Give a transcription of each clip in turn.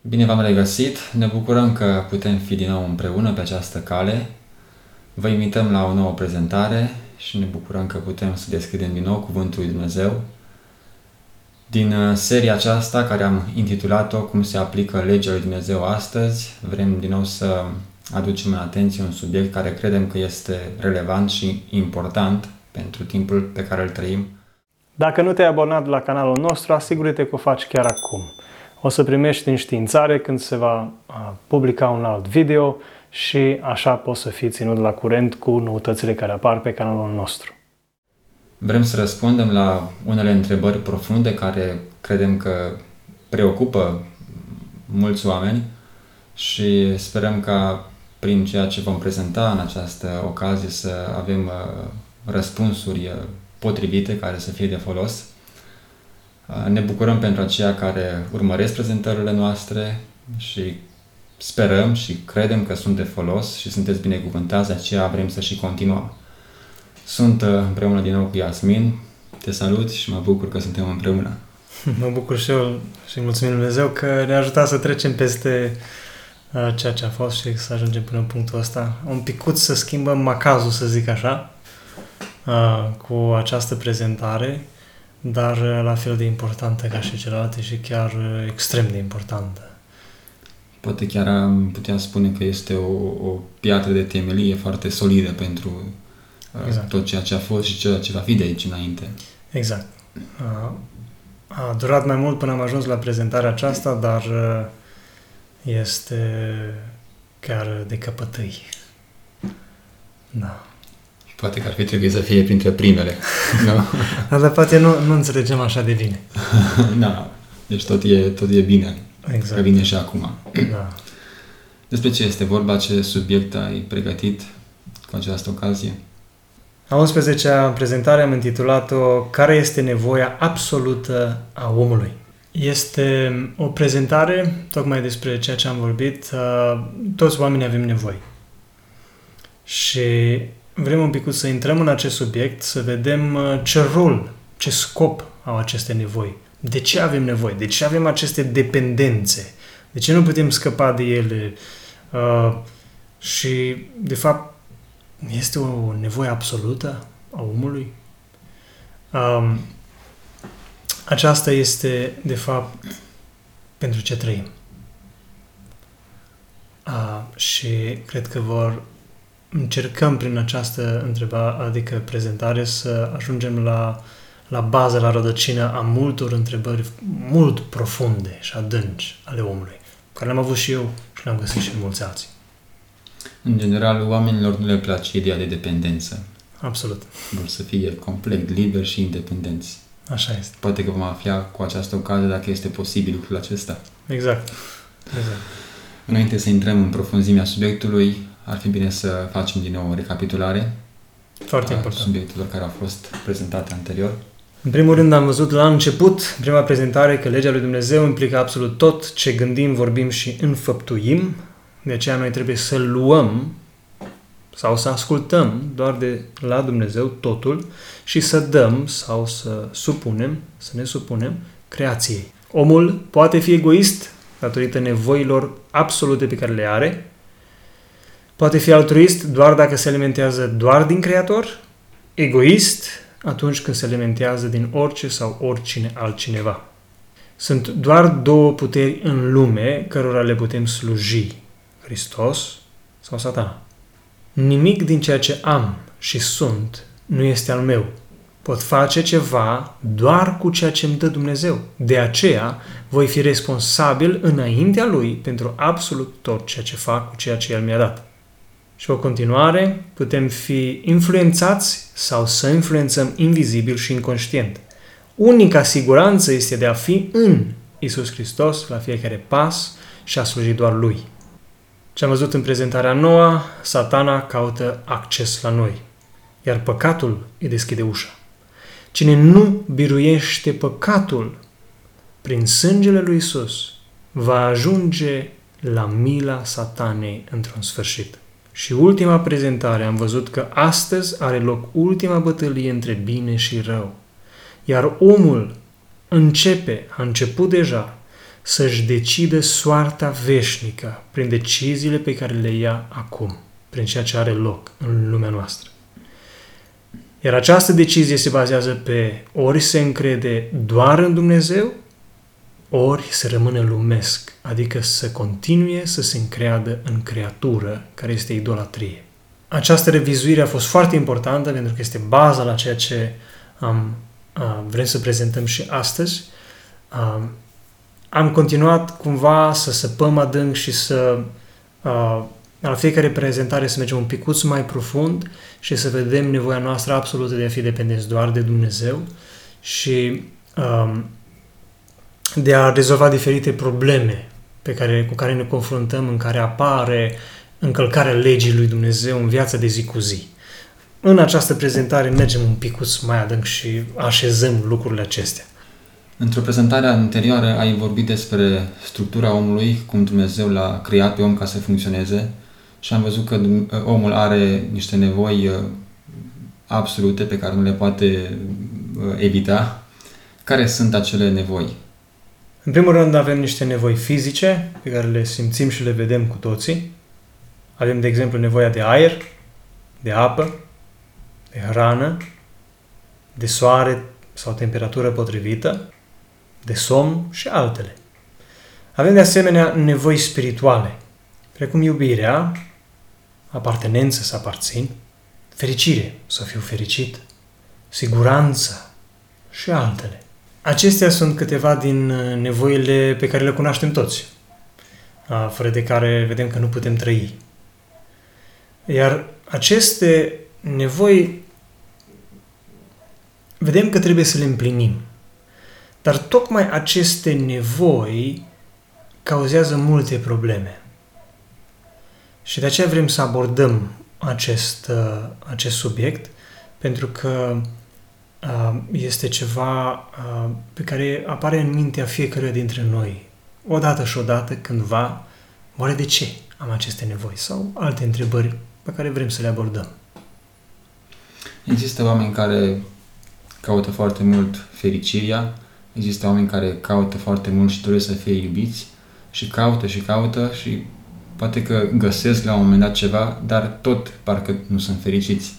Bine v-am regăsit! Ne bucurăm că putem fi din nou împreună pe această cale. Vă invităm la o nouă prezentare și ne bucurăm că putem să deschidem din nou Cuvântul lui Dumnezeu. Din uh, seria aceasta, care am intitulat-o Cum se aplică legea lui Dumnezeu astăzi, vrem din nou să aducem în atenție un subiect care credem că este relevant și important pentru timpul pe care îl trăim. Dacă nu te-ai abonat la canalul nostru, asigură-te că o faci chiar acum. O să primești înștiințare când se va publica un alt video și așa poți să fii ținut la curent cu noutățile care apar pe canalul nostru. Vrem să răspundem la unele întrebări profunde care credem că preocupă mulți oameni și sperăm ca prin ceea ce vom prezenta în această ocazie să avem uh, răspunsuri uh, potrivite care să fie de folos. Uh, ne bucurăm pentru aceia care urmăresc prezentările noastre și sperăm și credem că sunt de folos și sunteți binecuvântați, de aceea vrem să și continuăm. Sunt împreună din nou cu Iasmin, te salut și mă bucur că suntem împreună. Mă bucur și eu și mulțumim Dumnezeu că ne-a ajutat să trecem peste ceea ce a fost și să ajungem până în punctul ăsta. Un picuț să schimbăm macazul, să zic așa, cu această prezentare, dar la fel de importantă ca și celelalte și chiar extrem de importantă. Poate chiar am putea spune că este o, o piatră de temelie foarte solidă pentru exact. tot ceea ce a fost și ceea ce va fi de aici înainte. Exact. A durat mai mult până am ajuns la prezentarea aceasta, dar este chiar de căpătâi. Da. Poate că ar fi trebuit să fie printre primele. no? da, dar poate nu, nu înțelegem așa de bine. da, deci tot e, tot e bine. Exact. Că vine și acum. Da. Despre ce este vorba, ce subiect ai pregătit cu această ocazie? A 11-a prezentare am intitulat-o Care este nevoia absolută a omului? Este o prezentare tocmai despre ceea ce am vorbit. Uh, toți oamenii avem nevoi. Și vrem un pic să intrăm în acest subiect, să vedem uh, ce rol, ce scop au aceste nevoi. De ce avem nevoie? De ce avem aceste dependențe? De ce nu putem scăpa de ele? Uh, și, de fapt, este o nevoie absolută a omului? Um, aceasta este, de fapt, pentru ce trăim. A, și cred că vor încercăm prin această întrebare, adică prezentare, să ajungem la, la bază, la rădăcină a multor întrebări mult profunde și adânci ale omului, care le-am avut și eu și le-am găsit și în mulți alții. În general, oamenilor nu le place ideea de dependență. Absolut. Vor să fie complet liberi și independenți. Așa este. Poate că vom afla cu această ocazie dacă este posibil lucrul acesta. Exact. exact. Înainte să intrăm în profunzimea subiectului, ar fi bine să facem din nou o recapitulare Foarte important. subiectelor care au fost prezentate anterior. În primul rând am văzut la început, prima prezentare, că legea lui Dumnezeu implică absolut tot ce gândim, vorbim și înfăptuim. De aceea noi trebuie să luăm sau să ascultăm doar de la Dumnezeu totul și să dăm sau să supunem, să ne supunem creației. Omul poate fi egoist datorită nevoilor absolute pe care le are, poate fi altruist doar dacă se alimentează doar din Creator, egoist atunci când se alimentează din orice sau oricine altcineva. Sunt doar două puteri în lume cărora le putem sluji, Hristos sau Satana. Nimic din ceea ce am și sunt nu este al meu. Pot face ceva doar cu ceea ce îmi dă Dumnezeu. De aceea voi fi responsabil înaintea Lui pentru absolut tot ceea ce fac cu ceea ce El mi-a dat. Și o continuare, putem fi influențați sau să influențăm invizibil și inconștient. Unica siguranță este de a fi în Isus Hristos la fiecare pas și a sluji doar Lui. Ce am văzut în prezentarea noua, satana caută acces la noi, iar păcatul îi deschide ușa. Cine nu biruiește păcatul prin sângele lui Isus, va ajunge la mila satanei într-un sfârșit. Și ultima prezentare am văzut că astăzi are loc ultima bătălie între bine și rău. Iar omul începe, a început deja, să-și decide soarta veșnică prin deciziile pe care le ia acum, prin ceea ce are loc în lumea noastră. Iar această decizie se bazează pe ori se încrede doar în Dumnezeu, ori să rămână lumesc, adică să continue să se încreadă în creatură, care este idolatrie. Această revizuire a fost foarte importantă pentru că este baza la ceea ce am, uh, vrem să prezentăm și astăzi. Uh, am continuat cumva să săpăm adânc și să uh, la fiecare prezentare să mergem un picuț mai profund și să vedem nevoia noastră absolută de a fi dependenți doar de Dumnezeu și um, de a rezolva diferite probleme pe care, cu care ne confruntăm, în care apare încălcarea legii lui Dumnezeu în viața de zi cu zi. În această prezentare mergem un picuț mai adânc și așezăm lucrurile acestea. Într-o prezentare anterioară ai vorbit despre structura omului, cum Dumnezeu l-a creat pe om ca să funcționeze și am văzut că omul are niște nevoi uh, absolute pe care nu le poate uh, evita. Care sunt acele nevoi? În primul rând avem niște nevoi fizice pe care le simțim și le vedem cu toții. Avem, de exemplu, nevoia de aer, de apă, de hrană, de soare sau temperatură potrivită, de somn și altele. Avem de asemenea nevoi spirituale, precum iubirea, apartenență să aparțin, fericire, să fiu fericit, siguranță și altele. Acestea sunt câteva din uh, nevoile pe care le cunoaștem toți, fără de care vedem că nu putem trăi. Iar aceste nevoi vedem că trebuie să le împlinim. Dar tocmai aceste nevoi cauzează multe probleme. Și de aceea vrem să abordăm acest, uh, acest subiect, pentru că uh, este ceva uh, pe care apare în mintea fiecăruia dintre noi, odată și odată, cândva, oare de ce am aceste nevoi? Sau alte întrebări pe care vrem să le abordăm. Există oameni care caută foarte mult fericirea, există oameni care caută foarte mult și doresc să fie iubiți și caută și caută și poate că găsesc la un moment dat ceva, dar tot parcă nu sunt fericiți.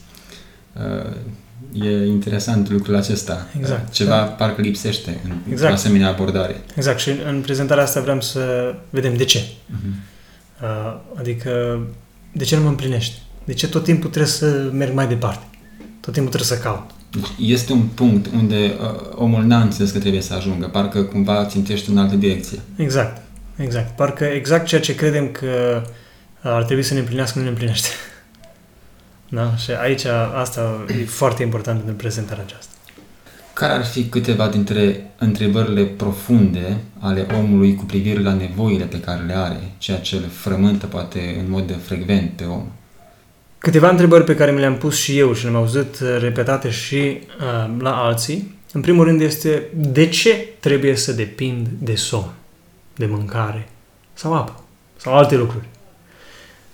Uh, e interesant lucrul acesta. Exact. Ceva da. parcă lipsește în exact. asemenea abordare. Exact. Și în prezentarea asta vrem să vedem de ce. Uh-huh. Adică de ce nu mă împlinește? De ce tot timpul trebuie să merg mai departe? Tot timpul trebuie să caut. Deci este un punct unde uh, omul n-a înțeles că trebuie să ajungă, parcă cumva țintește în altă direcție. Exact. Exact. Parcă exact ceea ce credem că ar trebui să ne împlinească, nu ne împlinește. Da? Și aici asta e foarte important în prezentarea aceasta. Care ar fi câteva dintre întrebările profunde ale omului cu privire la nevoile pe care le are, ceea ce îl frământă poate în mod frecvent pe om? Câteva întrebări pe care mi le-am pus și eu și le-am auzit repetate și uh, la alții. În primul rând este de ce trebuie să depind de somn? de mâncare sau apă sau alte lucruri.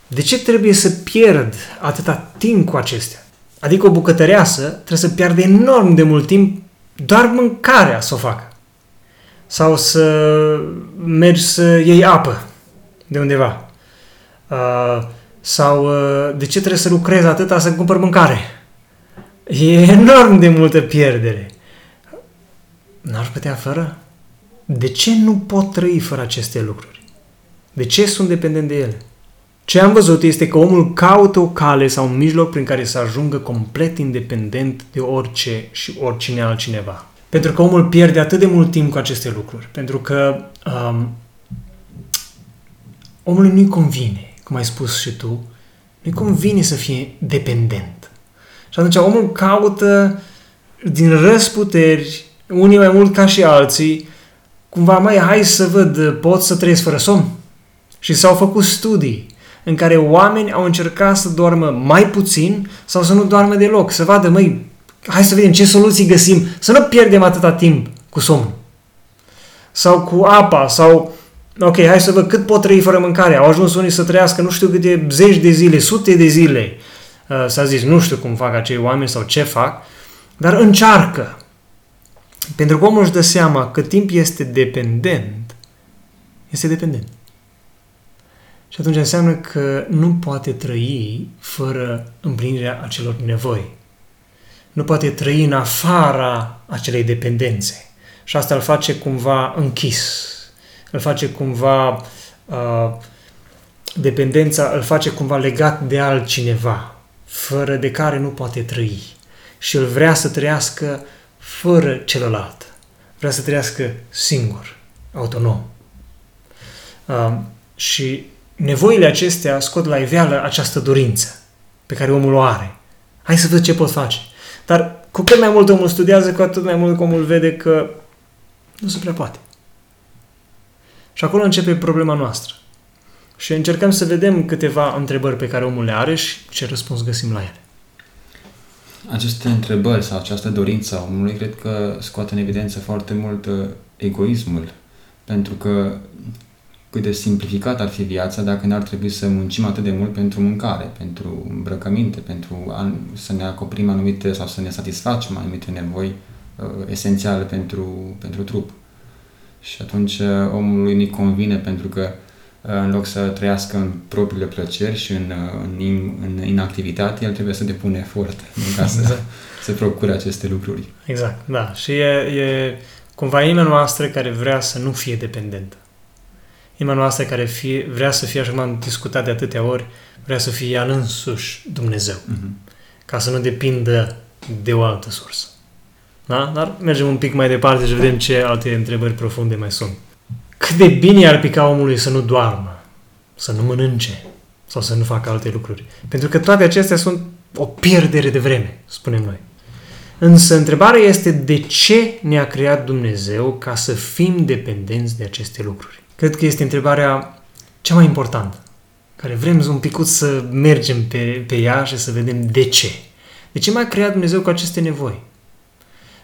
De ce trebuie să pierd atâta timp cu acestea? Adică o bucătăreasă trebuie să piardă enorm de mult timp doar mâncarea să o facă. Sau să mergi să iei apă de undeva. Uh, sau uh, de ce trebuie să lucrezi atâta să cumpăr mâncare? E enorm de multă pierdere. N-ar putea fără? de ce nu pot trăi fără aceste lucruri? De ce sunt dependent de ele? Ce am văzut este că omul caută o cale sau un mijloc prin care să ajungă complet independent de orice și oricine altcineva. Pentru că omul pierde atât de mult timp cu aceste lucruri. Pentru că um, omului nu-i convine, cum ai spus și tu, nu-i convine să fie dependent. Și atunci omul caută din răsputeri, unii mai mult ca și alții, cumva, mai hai să văd, pot să trăiesc fără somn? Și s-au făcut studii în care oameni au încercat să doarmă mai puțin sau să nu doarmă deloc, să vadă, măi, hai să vedem ce soluții găsim, să nu pierdem atâta timp cu somn. Sau cu apa, sau, ok, hai să văd cât pot trăi fără mâncare. Au ajuns unii să trăiască nu știu câte zeci de zile, sute de zile. Uh, s-a zis, nu știu cum fac acei oameni sau ce fac, dar încearcă. Pentru că omul își dă seama că timp este dependent Este dependent. Și atunci înseamnă că nu poate trăi fără împlinirea acelor nevoi. Nu poate trăi în afara acelei dependențe. Și asta îl face cumva închis. Îl face cumva uh, dependența, îl face cumva legat de altcineva, fără de care nu poate trăi. Și îl vrea să trăiască fără celălalt. Vrea să trăiască singur, autonom. Uh, și nevoile acestea scot la iveală această dorință pe care omul o are. Hai să văd ce pot face. Dar cu cât mai mult omul studiază, cu atât mai mult omul vede că nu se prea poate. Și acolo începe problema noastră. Și încercăm să vedem câteva întrebări pe care omul le are și ce răspuns găsim la ele. Aceste întrebări sau această dorință a omului cred că scoate în evidență foarte mult uh, egoismul. Pentru că cât de simplificat ar fi viața dacă n-ar trebui să muncim atât de mult pentru mâncare, pentru îmbrăcăminte, pentru a, să ne acoperim anumite sau să ne satisfacem anumite nevoi uh, esențiale pentru, pentru trup. Și atunci uh, omului nu convine pentru că uh, în loc să trăiască în propriile plăceri și în, uh, în, în inactivitate, el trebuie să depune efort ca să, exact. să procure aceste lucruri. Exact, da. Și e, e cumva inima noastră care vrea să nu fie dependentă inima noastră care fie, vrea să fie, așa cum am discutat de atâtea ori, vrea să fie al însuși Dumnezeu. Uh-huh. Ca să nu depindă de o altă sursă. Da? Dar mergem un pic mai departe și vedem ce alte întrebări profunde mai sunt. Cât de bine ar pica omului să nu doarmă, să nu mănânce sau să nu facă alte lucruri. Pentru că toate acestea sunt o pierdere de vreme, spunem noi. Însă întrebarea este de ce ne-a creat Dumnezeu ca să fim dependenți de aceste lucruri? Cred că este întrebarea cea mai importantă, care vrem un picut să mergem pe, pe ea și să vedem de ce. De ce m-a creat Dumnezeu cu aceste nevoi?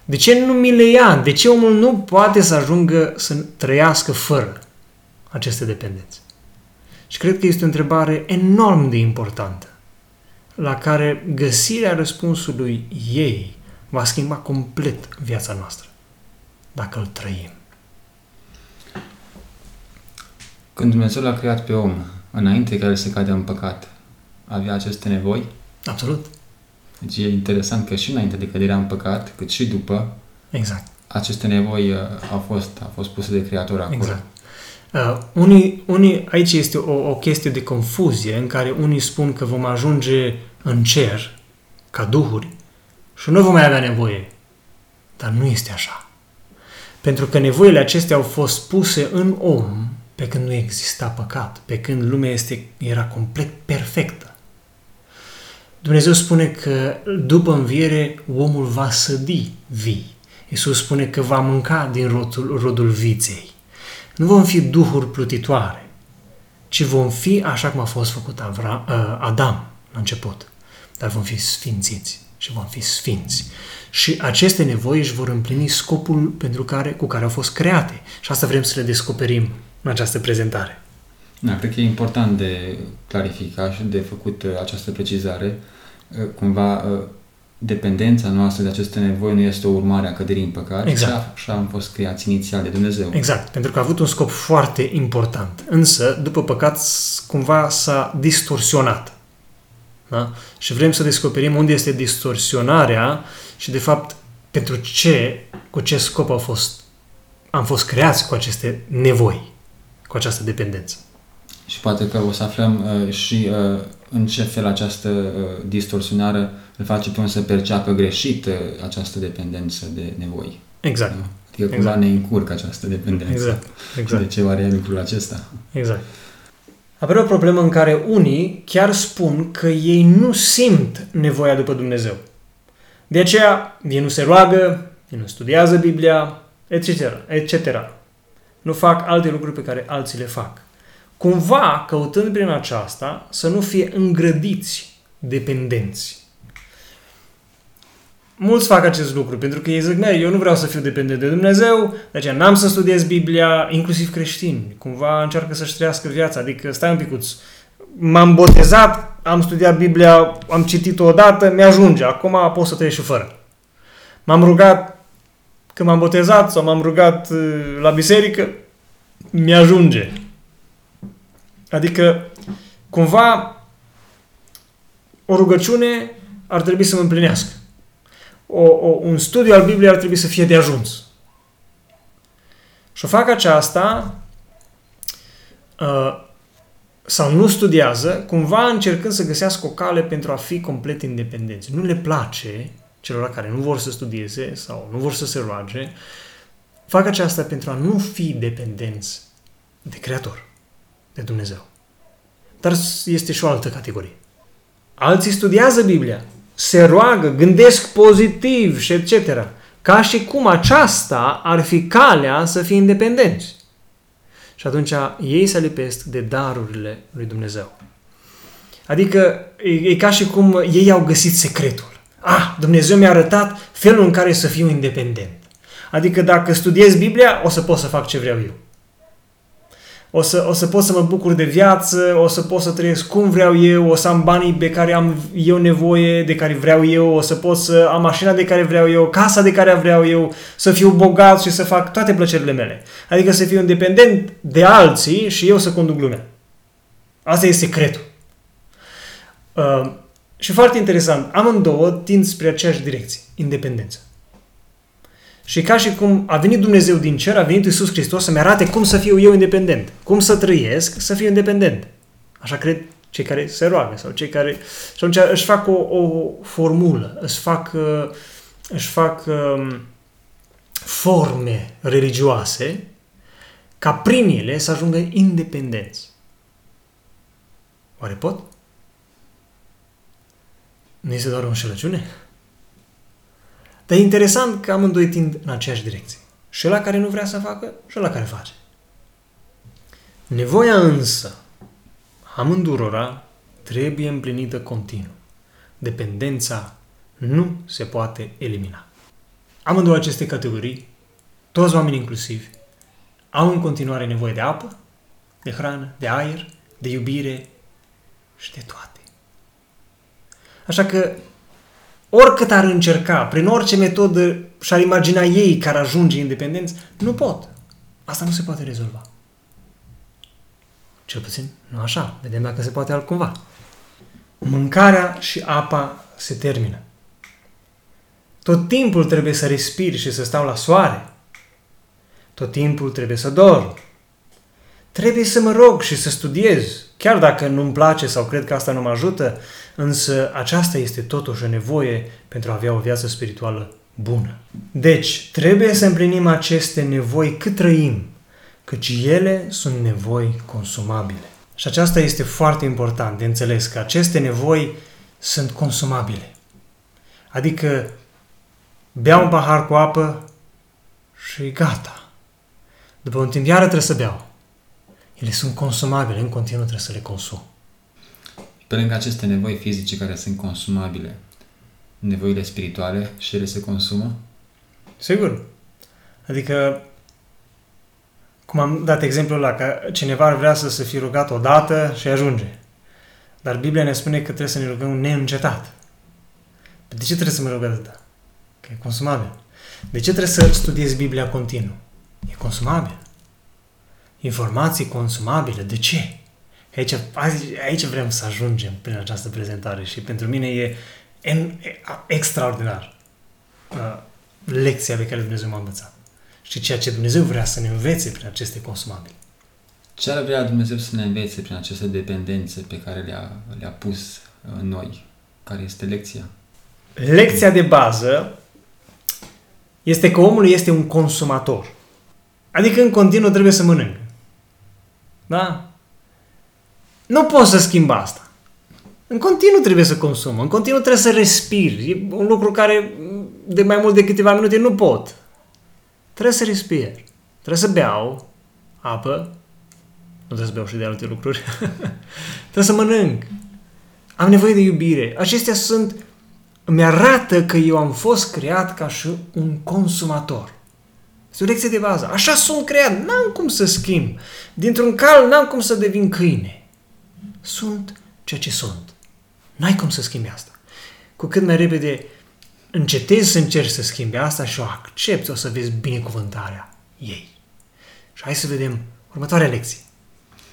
De ce nu mi le ia? De ce omul nu poate să ajungă să trăiască fără aceste dependențe? Și cred că este o întrebare enorm de importantă, la care găsirea răspunsului ei va schimba complet viața noastră, dacă îl trăim. Când Dumnezeu l-a creat pe om, înainte ca el să cadă în păcat, avea aceste nevoi? Absolut. Deci e interesant că și înainte de căderea în păcat, cât și după, exact. aceste nevoi uh, au fost, au fost puse de Creator acolo. Exact. Uh, unii, unii, aici este o, o chestie de confuzie în care unii spun că vom ajunge în cer ca duhuri și nu vom mai avea nevoie. Dar nu este așa. Pentru că nevoile acestea au fost puse în om pe când nu exista păcat, pe când lumea este, era complet perfectă. Dumnezeu spune că după înviere omul va sădi vii. Iisus spune că va mânca din rodul, rodul viței. Nu vom fi duhuri plutitoare, ci vom fi așa cum a fost făcut Avra, uh, Adam la început. Dar vom fi sfințiți și vom fi sfinți. Și aceste nevoi își vor împlini scopul pentru care, cu care au fost create. Și asta vrem să le descoperim în această prezentare. Da, cred că e important de clarificat și de făcut uh, această precizare. Uh, cumva, uh, dependența noastră de aceste nevoi nu este o urmare a căderii în păcat, exact. așa, așa am fost creați inițial de Dumnezeu. Exact, pentru că a avut un scop foarte important. Însă, după păcat, cumva s-a distorsionat. Da? Și vrem să descoperim unde este distorsionarea și, de fapt, pentru ce, cu ce scop au fost, am fost creați cu aceste nevoi cu această dependență. Și poate că o să aflăm uh, și uh, în ce fel această uh, distorsionare îl face pe un să perceapă greșit uh, această dependență de nevoi. Exact. Da? Adică exact. cumva ne încurcă această dependență. Exact. exact. De ce oare e lucrul acesta? Exact. Apare o problemă în care unii chiar spun că ei nu simt nevoia după Dumnezeu. De aceea, ei nu se roagă, ei nu studiază Biblia, etc., etc nu fac alte lucruri pe care alții le fac. Cumva, căutând prin aceasta, să nu fie îngrădiți dependenți. Mulți fac acest lucru pentru că ei zic, eu nu vreau să fiu dependent de Dumnezeu, de aceea n-am să studiez Biblia, inclusiv creștini. Cumva încearcă să-și trăiască viața, adică stai un picuț, m-am botezat, am studiat Biblia, am citit-o odată, mi-ajunge, acum pot să trăiesc și fără. M-am rugat când m-am botezat sau m-am rugat uh, la biserică, mi-ajunge. Adică, cumva, o rugăciune ar trebui să mă împlinească. O, o, un studiu al Bibliei ar trebui să fie de ajuns. Și o fac aceasta uh, sau nu studiază, cumva încercând să găsească o cale pentru a fi complet independenți. Nu le place celor care nu vor să studieze sau nu vor să se roage, fac aceasta pentru a nu fi dependenți de Creator, de Dumnezeu. Dar este și o altă categorie. Alții studiază Biblia, se roagă, gândesc pozitiv și etc. Ca și cum aceasta ar fi calea să fie independenți. Și atunci ei se lipesc de darurile lui Dumnezeu. Adică e, e ca și cum ei au găsit secretul. Ah, Dumnezeu mi-a arătat felul în care să fiu independent. Adică dacă studiez Biblia, o să pot să fac ce vreau eu o să, o să pot să mă bucur de viață, o să pot să trăiesc cum vreau eu, o să am banii de care am eu nevoie, de care vreau eu, o să pot să am mașina de care vreau eu, casa de care vreau eu, să fiu bogat și să fac toate plăcerile mele. Adică să fiu independent de alții și eu să conduc lumea. Asta e secretul. Uh, și foarte interesant, amândouă tind spre aceeași direcție, independență. Și ca și cum a venit Dumnezeu din cer, a venit Iisus Hristos să-mi arate cum să fiu eu independent. Cum să trăiesc să fiu independent. Așa cred cei care se roagă sau cei care... Și atunci își fac o, o formulă, își fac, uh, își fac um, forme religioase ca prin ele să ajungă independenți. Oare pot? Nu este doar o înșelăciune? Dar e interesant că amândoi tind în aceeași direcție. Și la care nu vrea să facă și la care face. Nevoia însă amândurora trebuie împlinită continuu. Dependența nu se poate elimina. Amândouă aceste categorii, toți oamenii inclusivi, au în continuare nevoie de apă, de hrană, de aer, de iubire și de toate. Așa că oricât ar încerca, prin orice metodă și-ar imagina ei care ajunge independenți, nu pot. Asta nu se poate rezolva. Cel puțin, nu așa. Vedem dacă se poate altcumva. Mâncarea și apa se termină. Tot timpul trebuie să respiri și să stau la soare. Tot timpul trebuie să dorm. Trebuie să mă rog și să studiez, chiar dacă nu-mi place sau cred că asta nu mă ajută, însă aceasta este totuși o nevoie pentru a avea o viață spirituală bună. Deci, trebuie să împlinim aceste nevoi cât trăim, căci ele sunt nevoi consumabile. Și aceasta este foarte important de înțeles, că aceste nevoi sunt consumabile. Adică, beau un pahar cu apă și gata. După un timp iară trebuie să beau. Ele sunt consumabile, în continuu trebuie să le consum. Pe lângă aceste nevoi fizice care sunt consumabile, nevoile spirituale și ele se consumă? Sigur. Adică, cum am dat exemplul ăla, că cineva ar vrea să se fi rugat odată și ajunge. Dar Biblia ne spune că trebuie să ne rugăm neîncetat. De ce trebuie să mă rog atâta? Că e consumabil. De ce trebuie să studiezi Biblia continuu? E consumabil. Informații consumabile. De ce? Aici, aici vrem să ajungem prin această prezentare și pentru mine e en, extraordinar uh, lecția pe care Dumnezeu m-a învățat și ceea ce Dumnezeu vrea să ne învețe prin aceste consumabile. Ce ar vrea Dumnezeu să ne învețe prin aceste dependențe pe care le-a, le-a pus în noi? Care este lecția? Lecția de bază este că omul este un consumator. Adică în continuu trebuie să mănâncă. Da? Nu poți să schimbi asta. În continuu trebuie să consum, în continuu trebuie să respiri. E un lucru care de mai mult de câteva minute nu pot. Trebuie să respir. Trebuie să beau apă. Nu trebuie să beau și de alte lucruri. trebuie să mănânc. Am nevoie de iubire. Acestea sunt... Îmi arată că eu am fost creat ca și un consumator. Este o lecție de bază. Așa sunt creat. N-am cum să schimb. Dintr-un cal n-am cum să devin câine sunt ceea ce sunt. N-ai cum să schimbi asta. Cu cât mai repede încetezi să încerci să schimbi asta și o accepti, o să vezi binecuvântarea ei. Și hai să vedem Următoarea lecție.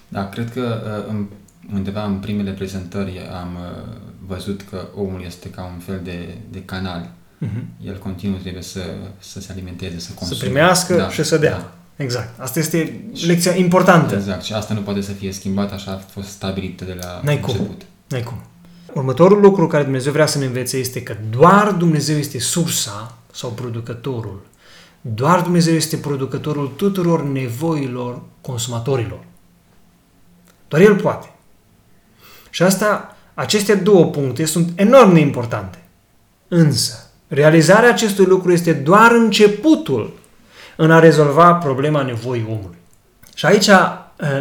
Da, cred că uh, în, undeva în primele prezentări am uh, văzut că omul este ca un fel de, de canal. Uh-huh. El continuu trebuie să, să se alimenteze, să consume. Să primească da, și să dea. Da. Exact. Asta este lecția importantă. Exact. Și asta nu poate să fie schimbat, așa a fost stabilită de la N-ai cum. început. N-ai cum. Următorul lucru care Dumnezeu vrea să ne învețe este că doar Dumnezeu este sursa sau producătorul. Doar Dumnezeu este producătorul tuturor nevoilor consumatorilor. Doar El poate. Și asta, aceste două puncte sunt enorm de importante. Însă, realizarea acestui lucru este doar începutul în a rezolva problema nevoii omului. Și aici, uh,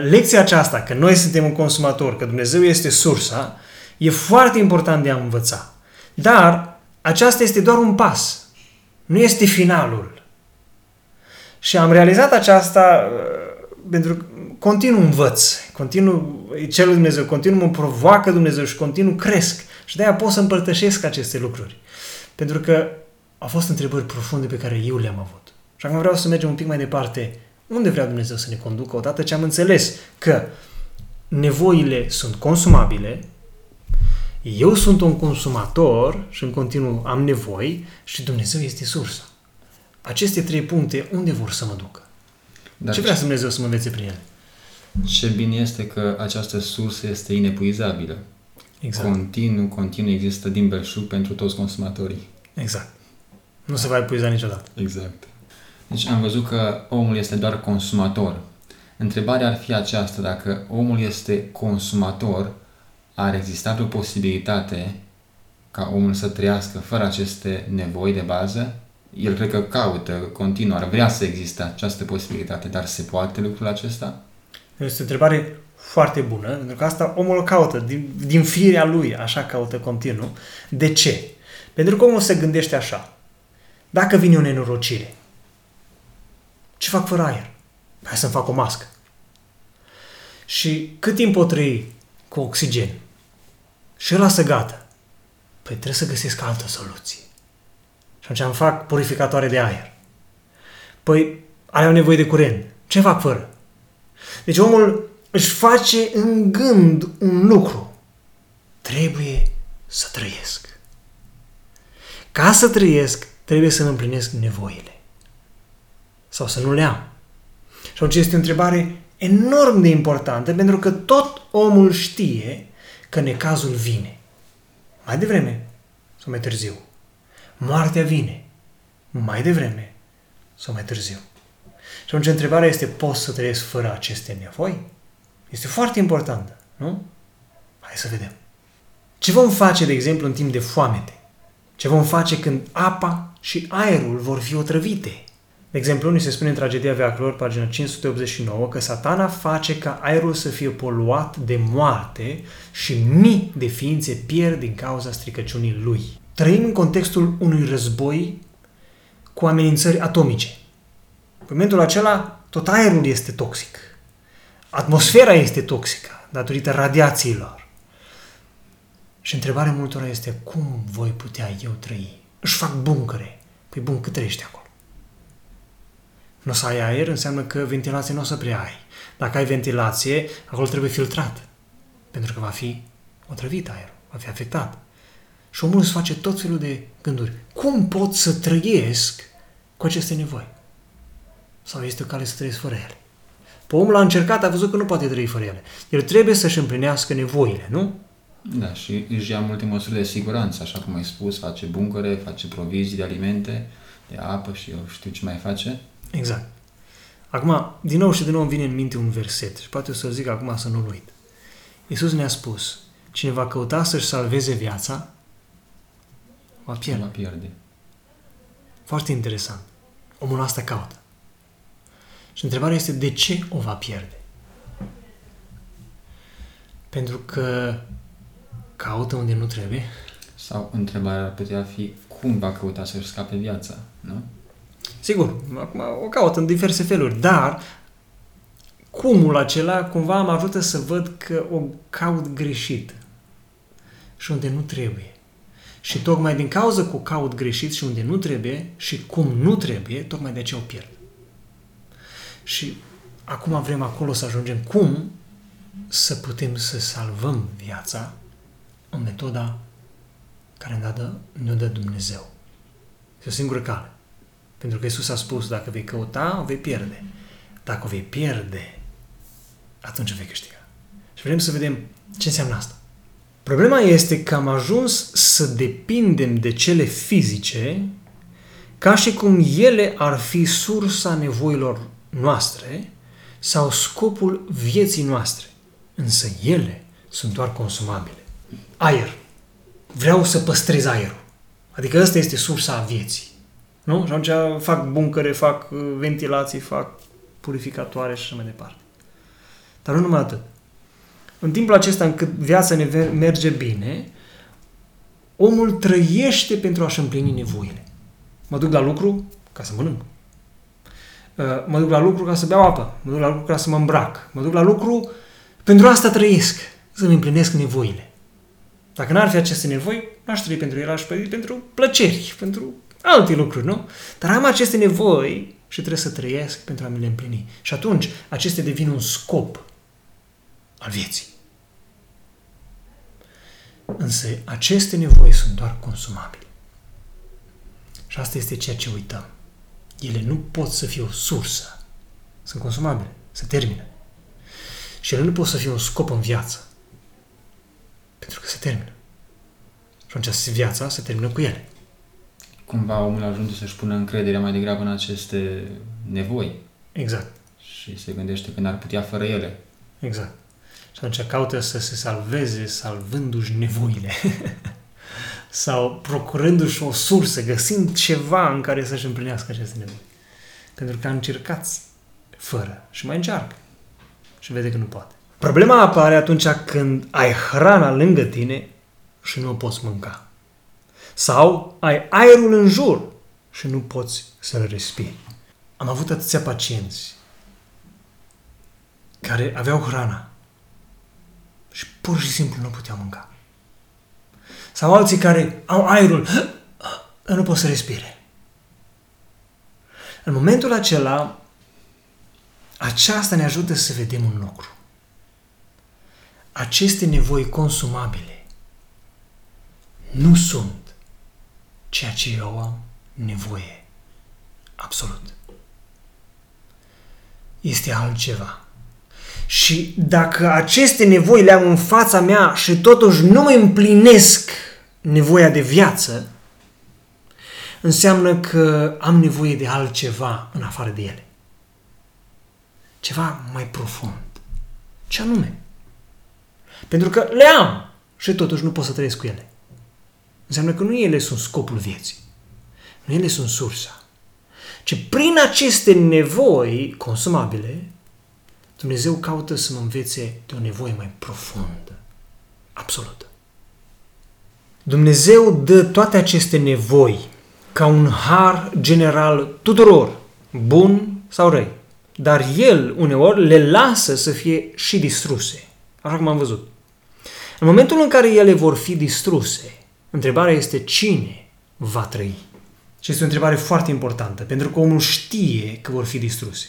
lecția aceasta, că noi suntem un consumator, că Dumnezeu este sursa, e foarte important de a învăța. Dar aceasta este doar un pas. Nu este finalul. Și am realizat aceasta uh, pentru că continuu învăț, continuu îi cer lui Dumnezeu, continuu mă provoacă Dumnezeu și continuu cresc. Și de-aia pot să împărtășesc aceste lucruri. Pentru că au fost întrebări profunde pe care eu le-am avut. Și acum vreau să mergem un pic mai departe. Unde vrea Dumnezeu să ne conducă odată ce am înțeles că nevoile sunt consumabile, eu sunt un consumator și în continuu am nevoi și Dumnezeu este sursa. Aceste trei puncte, unde vor să mă ducă? Dar ce vrea să Dumnezeu să mă învețe prin ele? ce bine este că această sursă este inepuizabilă. Exact. Continuu, continuu există din belșug pentru toți consumatorii. Exact. Nu se va epuiza niciodată. Exact. Deci am văzut că omul este doar consumator. Întrebarea ar fi aceasta, dacă omul este consumator, ar exista vreo posibilitate ca omul să trăiască fără aceste nevoi de bază? El cred că caută continuu, ar vrea să existe această posibilitate, dar se poate lucrul acesta? Este o întrebare foarte bună, pentru că asta omul o caută, din, din firea lui, așa caută continuu. De ce? Pentru că omul se gândește așa. Dacă vine o nenorocire, ce fac fără aer? Hai să-mi fac o mască. Și cât timp pot trăi cu oxigen? Și ăla să gata. Păi trebuie să găsesc altă soluție. Și atunci îmi fac purificatoare de aer. Păi are nevoie de curent. Ce fac fără? Deci omul își face în gând un lucru. Trebuie să trăiesc. Ca să trăiesc, trebuie să-mi împlinesc nevoile. Sau să nu le am. Și atunci este o întrebare enorm de importantă, pentru că tot omul știe că necazul vine. Mai devreme sau mai târziu. Moartea vine. Mai devreme sau mai târziu. Și atunci întrebarea este, poți să trăiesc fără aceste nevoi? Este foarte importantă, nu? Hai să vedem. Ce vom face, de exemplu, în timp de foamete? Ce vom face când apa și aerul vor fi otrăvite? De exemplu, ni se spune în tragedia veacilor, pagina 589, că satana face ca aerul să fie poluat de moarte și mii de ființe pierd din cauza stricăciunii lui. Trăim în contextul unui război cu amenințări atomice. În momentul acela, tot aerul este toxic. Atmosfera este toxică, datorită radiațiilor. Și întrebarea multora este, cum voi putea eu trăi? Își fac buncăre. Păi bun, cât trăiești acolo? Nu o să ai aer, înseamnă că ventilație nu o să prea ai. Dacă ai ventilație, acolo trebuie filtrat. Pentru că va fi otrăvit aerul, va fi afectat. Și omul îți face tot felul de gânduri. Cum pot să trăiesc cu aceste nevoi? Sau este o cale să trăiesc fără ele? Pe omul a încercat, a văzut că nu poate trăi fără ele. El trebuie să-și împlinească nevoile, nu? Da, și își ia multe măsuri de siguranță, așa cum ai spus, face buncăre, face provizii de alimente, de apă și eu știu ce mai face. Exact. Acum, din nou și din nou îmi vine în minte un verset și poate o să zic acum să nu-l uit. Iisus ne-a spus, cine va căuta să-și salveze viața, va pierde. Va pierde. Foarte interesant. Omul asta caută. Și întrebarea este de ce o va pierde? Pentru că caută unde nu trebuie? Sau întrebarea ar putea fi cum va căuta să-și scape viața, nu? Sigur, acum o caut în diverse feluri, dar cumul acela cumva mă ajută să văd că o caut greșit și unde nu trebuie. Și tocmai din cauza că o caut greșit și unde nu trebuie și cum nu trebuie, tocmai de aceea o pierd. Și acum vrem acolo să ajungem. Cum să putem să salvăm viața în metoda care ne dă, ne dă Dumnezeu. Este o singură cale. Pentru că Iisus a spus, dacă vei căuta, o vei pierde. Dacă o vei pierde, atunci o vei câștiga. Și vrem să vedem ce înseamnă asta. Problema este că am ajuns să depindem de cele fizice ca și cum ele ar fi sursa nevoilor noastre sau scopul vieții noastre. Însă ele sunt doar consumabile. Aer. Vreau să păstrez aerul. Adică ăsta este sursa vieții. Nu? Și atunci fac buncăre, fac uh, ventilații, fac purificatoare și așa mai departe. Dar nu numai atât. În timpul acesta, încât viața ne merge bine, omul trăiește pentru a-și împlini nevoile. Mă duc la lucru ca să mănânc. Uh, mă duc la lucru ca să beau apă. Mă duc la lucru ca să mă îmbrac. Mă duc la lucru pentru asta trăiesc, să-mi împlinesc nevoile. Dacă n-ar fi aceste nevoi, n-aș trăi pentru el, aș trăi pentru plăceri, pentru alte lucruri, nu? Dar am aceste nevoi și trebuie să trăiesc pentru a mi le împlini. Și atunci, acestea devin un scop al vieții. Însă, aceste nevoi sunt doar consumabile. Și asta este ceea ce uităm. Ele nu pot să fie o sursă. Sunt consumabile. Se termină. Și ele nu pot să fie un scop în viață. Pentru că se termină. Și atunci viața se termină cu ele. Cumva omul ajunge să-și pună încrederea mai degrabă în aceste nevoi. Exact. Și se gândește că n-ar putea fără ele. Exact. Și atunci caută să se salveze salvându-și nevoile. Sau procurându-și o sursă, găsind ceva în care să-și împlinească aceste nevoi. Pentru că a încercat fără și mai încearcă. Și vede că nu poate. Problema apare atunci când ai hrana lângă tine și nu o poți mânca. Sau ai aerul în jur și nu poți să-l respiri. Am avut atâția pacienți care aveau hrana și pur și simplu nu puteau mânca. Sau alții care au aerul, dar nu pot să respire. În momentul acela, aceasta ne ajută să vedem un lucru. Aceste nevoi consumabile nu sunt ceea ce eu am nevoie. Absolut. Este altceva. Și dacă aceste nevoi le am în fața mea și totuși nu mă împlinesc nevoia de viață, înseamnă că am nevoie de altceva în afară de ele. Ceva mai profund. Ce anume? Pentru că le am și totuși nu pot să trăiesc cu ele. Înseamnă că nu ele sunt scopul vieții. Nu ele sunt sursa. Ci prin aceste nevoi consumabile, Dumnezeu caută să mă învețe de o nevoie mai profundă. Absolută. Dumnezeu dă toate aceste nevoi ca un har general tuturor, bun sau răi. Dar El uneori le lasă să fie și distruse, așa cum am văzut. În momentul în care ele vor fi distruse, întrebarea este cine va trăi. Și este o întrebare foarte importantă, pentru că omul știe că vor fi distruse.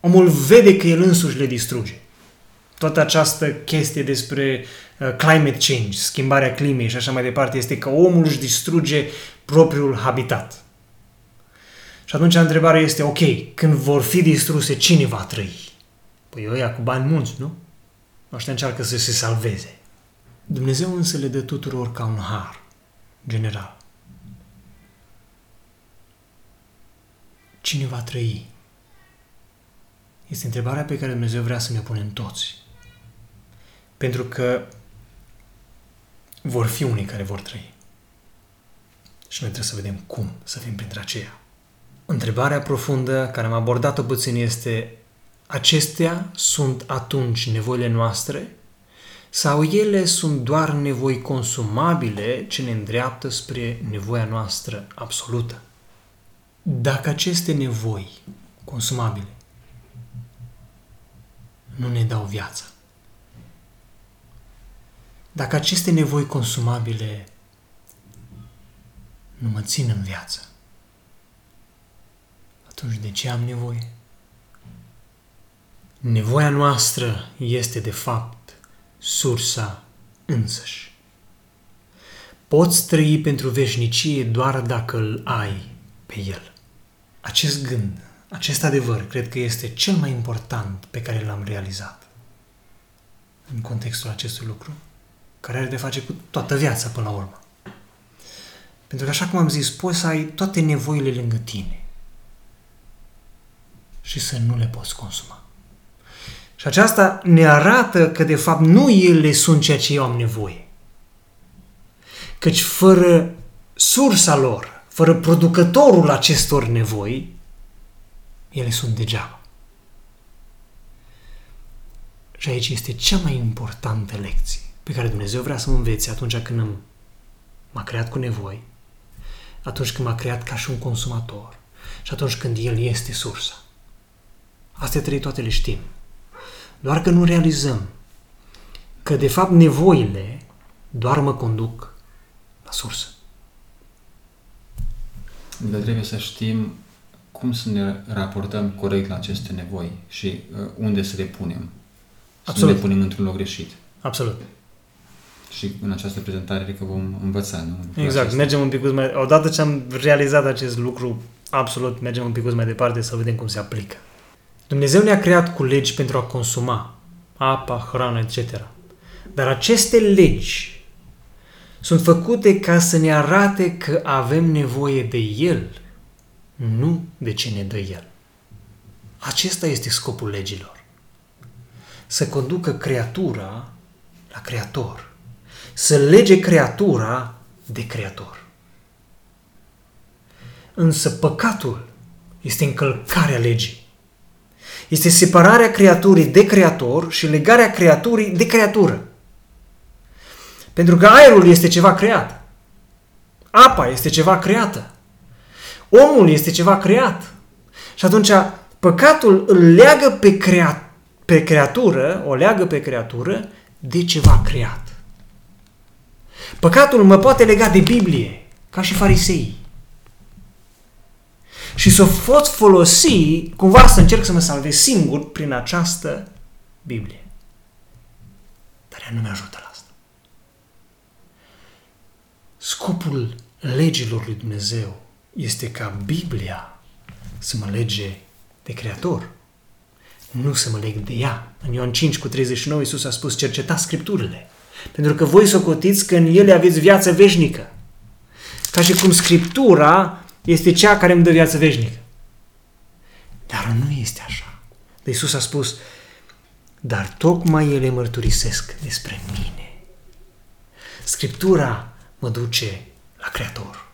Omul vede că el însuși le distruge. Toată această chestie despre uh, climate change, schimbarea climei și așa mai departe, este că omul își distruge propriul habitat. Și atunci întrebarea este, ok, când vor fi distruse, cine va trăi? Păi ăia cu bani mulți, nu? Ăștia încearcă să se salveze. Dumnezeu însă le dă tuturor ca un har general. Cine va trăi? Este întrebarea pe care Dumnezeu vrea să ne punem toți. Pentru că vor fi unii care vor trăi. Și noi trebuie să vedem cum să fim printre aceia. Întrebarea profundă care am abordat-o puțin este acestea sunt atunci nevoile noastre sau ele sunt doar nevoi consumabile ce ne îndreaptă spre nevoia noastră absolută? Dacă aceste nevoi consumabile nu ne dau viață, dacă aceste nevoi consumabile nu mă țin în viață, atunci de ce am nevoie? Nevoia noastră este, de fapt, sursa însăși. Poți trăi pentru veșnicie doar dacă îl ai pe el. Acest gând, acest adevăr, cred că este cel mai important pe care l-am realizat în contextul acestui lucru, care are de face cu toată viața până la urmă. Pentru că, așa cum am zis, poți să ai toate nevoile lângă tine și să nu le poți consuma. Și aceasta ne arată că, de fapt, nu ele sunt ceea ce eu am nevoie. Căci fără sursa lor, fără producătorul acestor nevoi, ele sunt degeaba. Și aici este cea mai importantă lecție pe care Dumnezeu vrea să mă învețe atunci când m-a creat cu nevoi, atunci când m-a creat ca și un consumator și atunci când El este sursa. Astea trei toate le știm. Doar că nu realizăm că de fapt nevoile doar mă conduc la sursă. Dar trebuie să știm cum să ne raportăm corect la aceste nevoi și uh, unde să le punem. Absolut. Să nu le punem într-un loc greșit. Absolut. Și în această prezentare cred că vom învăța, nu? Exact. Acesta. Mergem un pic mai... Odată ce am realizat acest lucru, absolut, mergem un pic mai departe să vedem cum se aplică. Dumnezeu ne-a creat cu legi pentru a consuma apa, hrană, etc. Dar aceste legi sunt făcute ca să ne arate că avem nevoie de El, nu de ce ne dă El. Acesta este scopul legilor. Să conducă creatura la Creator. Să lege creatura de Creator. Însă păcatul este încălcarea legii. Este separarea creaturii de creator și legarea creaturii de creatură. Pentru că aerul este ceva creat. Apa este ceva creată. Omul este ceva creat. Și atunci păcatul îl leagă pe, crea, pe creatură, o leagă pe creatură de ceva creat. Păcatul mă poate lega de Biblie, ca și farisei și să o pot folosi, cumva să încerc să mă salvez singur prin această Biblie. Dar ea nu mi ajută la asta. Scopul legilor lui Dumnezeu este ca Biblia să mă lege de Creator, nu să mă leg de ea. În Ioan 5 cu 39 Iisus a spus, cercetați Scripturile, pentru că voi socotiți că în ele aveți viață veșnică. Ca și cum Scriptura este cea care îmi dă viață veșnică. Dar nu este așa. De Iisus a spus, dar tocmai ele mărturisesc despre mine. Scriptura mă duce la Creator.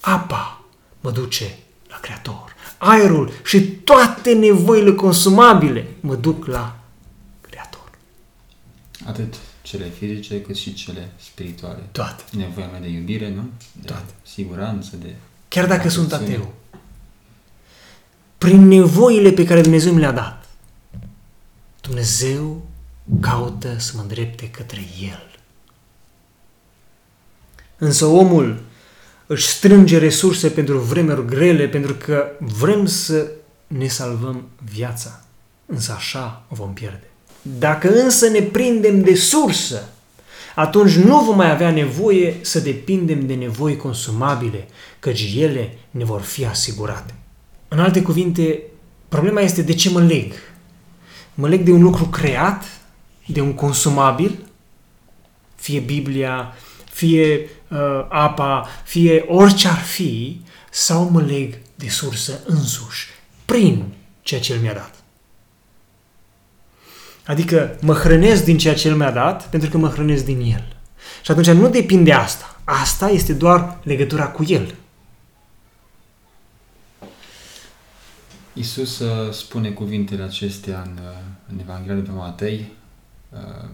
Apa mă duce la Creator. Aerul și toate nevoile consumabile mă duc la Creator. Atât cele fizice cât și cele spirituale. Toate. Nevoia mea de iubire, nu? De Toate. siguranță, de chiar dacă sunt ateu. Prin nevoile pe care Dumnezeu mi le-a dat, Dumnezeu caută să mă îndrepte către El. Însă omul își strânge resurse pentru vremuri grele, pentru că vrem să ne salvăm viața. Însă așa o vom pierde. Dacă însă ne prindem de sursă, atunci nu vom mai avea nevoie să depindem de nevoi consumabile, căci ele ne vor fi asigurate. În alte cuvinte, problema este de ce mă leg. Mă leg de un lucru creat, de un consumabil, fie Biblia, fie uh, apa, fie orice ar fi, sau mă leg de sursă însuși, prin ceea ce El mi-a dat. Adică mă hrănesc din ceea ce El mi-a dat pentru că mă hrănesc din El. Și atunci nu depinde asta. Asta este doar legătura cu El. Iisus uh, spune cuvintele acestea în, uh, în Evanghelia de pe Matei. Uh,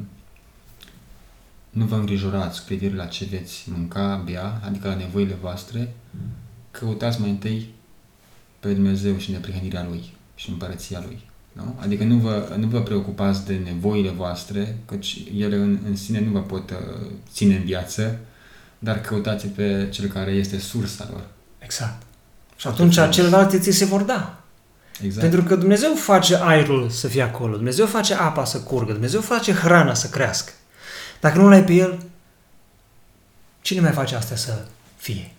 nu vă îngrijorați cu privire la ce veți mânca, bea, adică la nevoile voastre. Căutați mai întâi pe Dumnezeu și neprihănirea Lui și împărăția Lui. Nu? Adică nu vă, nu vă preocupați de nevoile voastre, căci ele în, în sine nu vă pot uh, ține în viață, dar căutați pe cel care este sursa lor. Exact. Și atunci celelalte ți se vor da. Exact. Pentru că Dumnezeu face aerul să fie acolo, Dumnezeu face apa să curgă, Dumnezeu face hrana să crească. Dacă nu l-ai pe El, cine mai face astea să fie?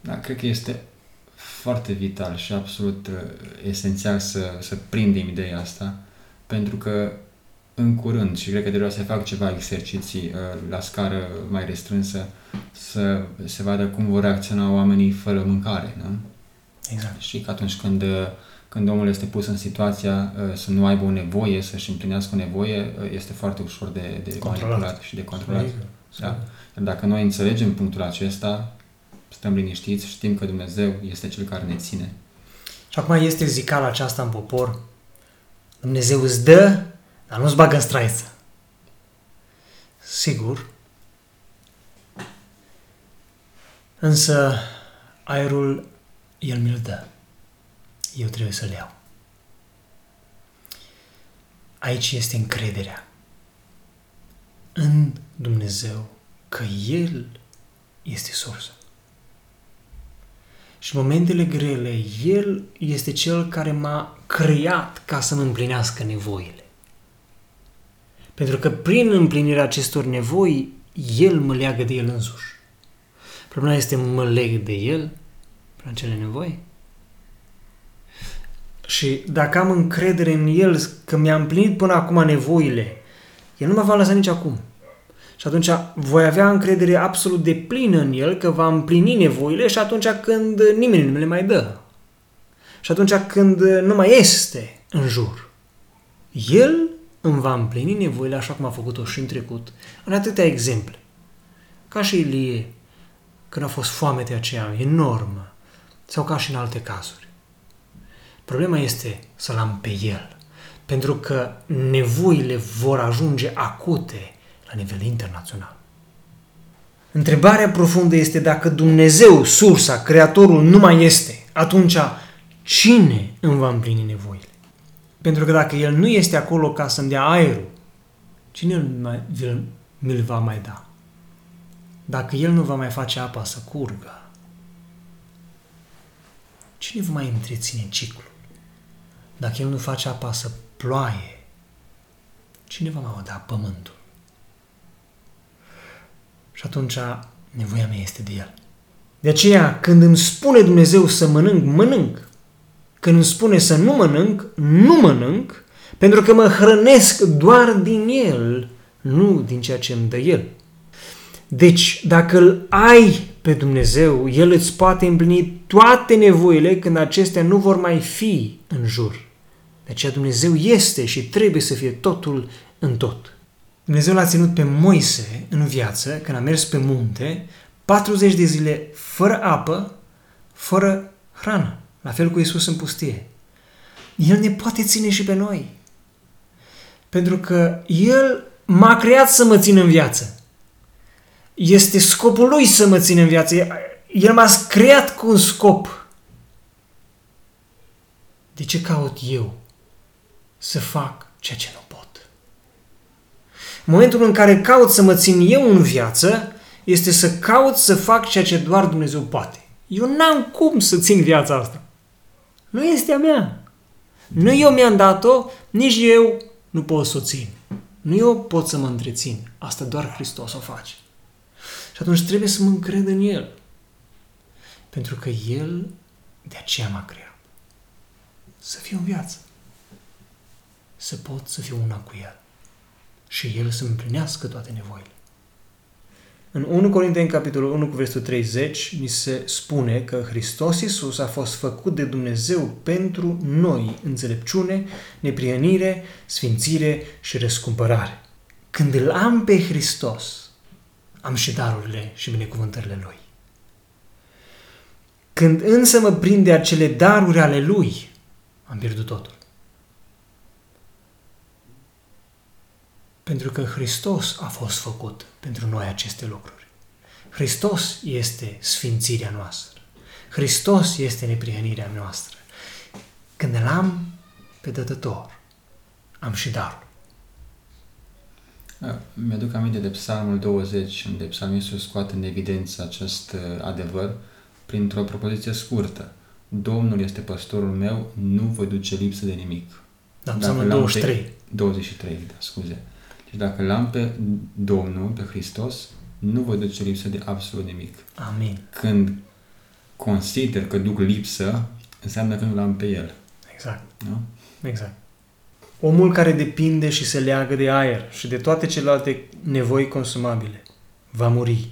Da, cred că este foarte vital și absolut uh, esențial să, să prindem ideea asta, pentru că în curând, și cred că trebuie să fac ceva exerciții uh, la scară mai restrânsă, să se vadă cum vor reacționa oamenii fără mâncare, nu? Exact. Și că atunci când, uh, când omul este pus în situația uh, să nu aibă o nevoie, să-și împlinească o nevoie, uh, este foarte ușor de, de Controlat. manipulat și de controlat. Sigur, Da. sigur. Dar dacă noi înțelegem punctul acesta, stăm liniștiți, știm că Dumnezeu este Cel care ne ține. Și acum este zicala aceasta în popor. Dumnezeu îți dă, dar nu-ți bagă în straiță. Sigur. Însă aerul El mi-l dă. Eu trebuie să-l iau. Aici este încrederea în Dumnezeu că El este sursa. Și în momentele grele, El este Cel care m-a creat ca să-mi împlinească nevoile. Pentru că prin împlinirea acestor nevoi, El mă leagă de El însuși. Problema este, mă leg de El prin acele nevoi? Și dacă am încredere în El că mi-a împlinit până acum nevoile, El nu mă va lăsa nici acum. Și atunci voi avea încredere absolut de plină în El că va împlini nevoile și atunci când nimeni nu mi le mai dă. Și atunci când nu mai este în jur. El îmi va împlini nevoile așa cum a făcut-o și în trecut, în atâtea exemple. Ca și Ilie, când a fost foametea aceea enormă, sau ca și în alte cazuri. Problema este să-l am pe el, pentru că nevoile vor ajunge acute la nivel internațional. Întrebarea profundă este dacă Dumnezeu, sursa, creatorul, nu mai este, atunci cine îmi va împlini nevoile? Pentru că dacă El nu este acolo ca să-mi dea aerul, cine îl mai, vi- mi-l va mai da? Dacă El nu va mai face apa să curgă, cine va mai întreține ciclul? Dacă El nu face apa să ploaie, cine va mai da pământul? Și atunci nevoia mea este de El. De aceea, când îmi spune Dumnezeu să mănânc, mănânc. Când îmi spune să nu mănânc, nu mănânc, pentru că mă hrănesc doar din El, nu din ceea ce îmi dă El. Deci, dacă îl ai pe Dumnezeu, El îți poate împlini toate nevoile când acestea nu vor mai fi în jur. De aceea Dumnezeu este și trebuie să fie totul în tot. Dumnezeu l-a ținut pe Moise în viață când a mers pe munte 40 de zile fără apă, fără hrană. La fel cu Isus în pustie. El ne poate ține și pe noi. Pentru că El m-a creat să mă țin în viață. Este scopul Lui să mă țin în viață. El m-a creat cu un scop. De ce caut eu să fac ceea ce nu pot? În momentul în care caut să mă țin eu în viață, este să caut să fac ceea ce doar Dumnezeu poate. Eu n-am cum să țin viața asta. Nu este a mea. Nu eu mi-am dat-o, nici eu nu pot să o țin. Nu eu pot să mă întrețin. Asta doar Hristos o face. Și atunci trebuie să mă încred în El. Pentru că El de aceea m-a creat. Să fiu în viață. Să pot să fiu una cu El. Și El să împlinească toate nevoile. În 1 Corinteni, capitolul 1, cu versetul 30, ni se spune că Hristos Iisus a fost făcut de Dumnezeu pentru noi înțelepciune, neprihănire, sfințire și răscumpărare. Când îl am pe Hristos, am și darurile și binecuvântările Lui. Când însă mă prinde acele daruri ale Lui, am pierdut totul. Pentru că Hristos a fost făcut pentru noi aceste lucruri. Hristos este sfințirea noastră. Hristos este neprihănirea noastră. Când îl am pe dătător, am și darul. Da, Mi-aduc aminte de Psalmul 20, unde psalmistul scoate în evidență acest uh, adevăr printr-o propoziție scurtă. Domnul este păstorul meu, nu voi duce lipsă de nimic. Da, Dacă Psalmul l-am 23. Pe, 23, da, scuze. Deci dacă l-am pe Domnul, pe Hristos, nu voi duce lipsă de absolut nimic. Amin. Când consider că duc lipsă, înseamnă că nu l-am pe El. Exact. Nu? Exact. Omul care depinde și se leagă de aer și de toate celelalte nevoi consumabile va muri.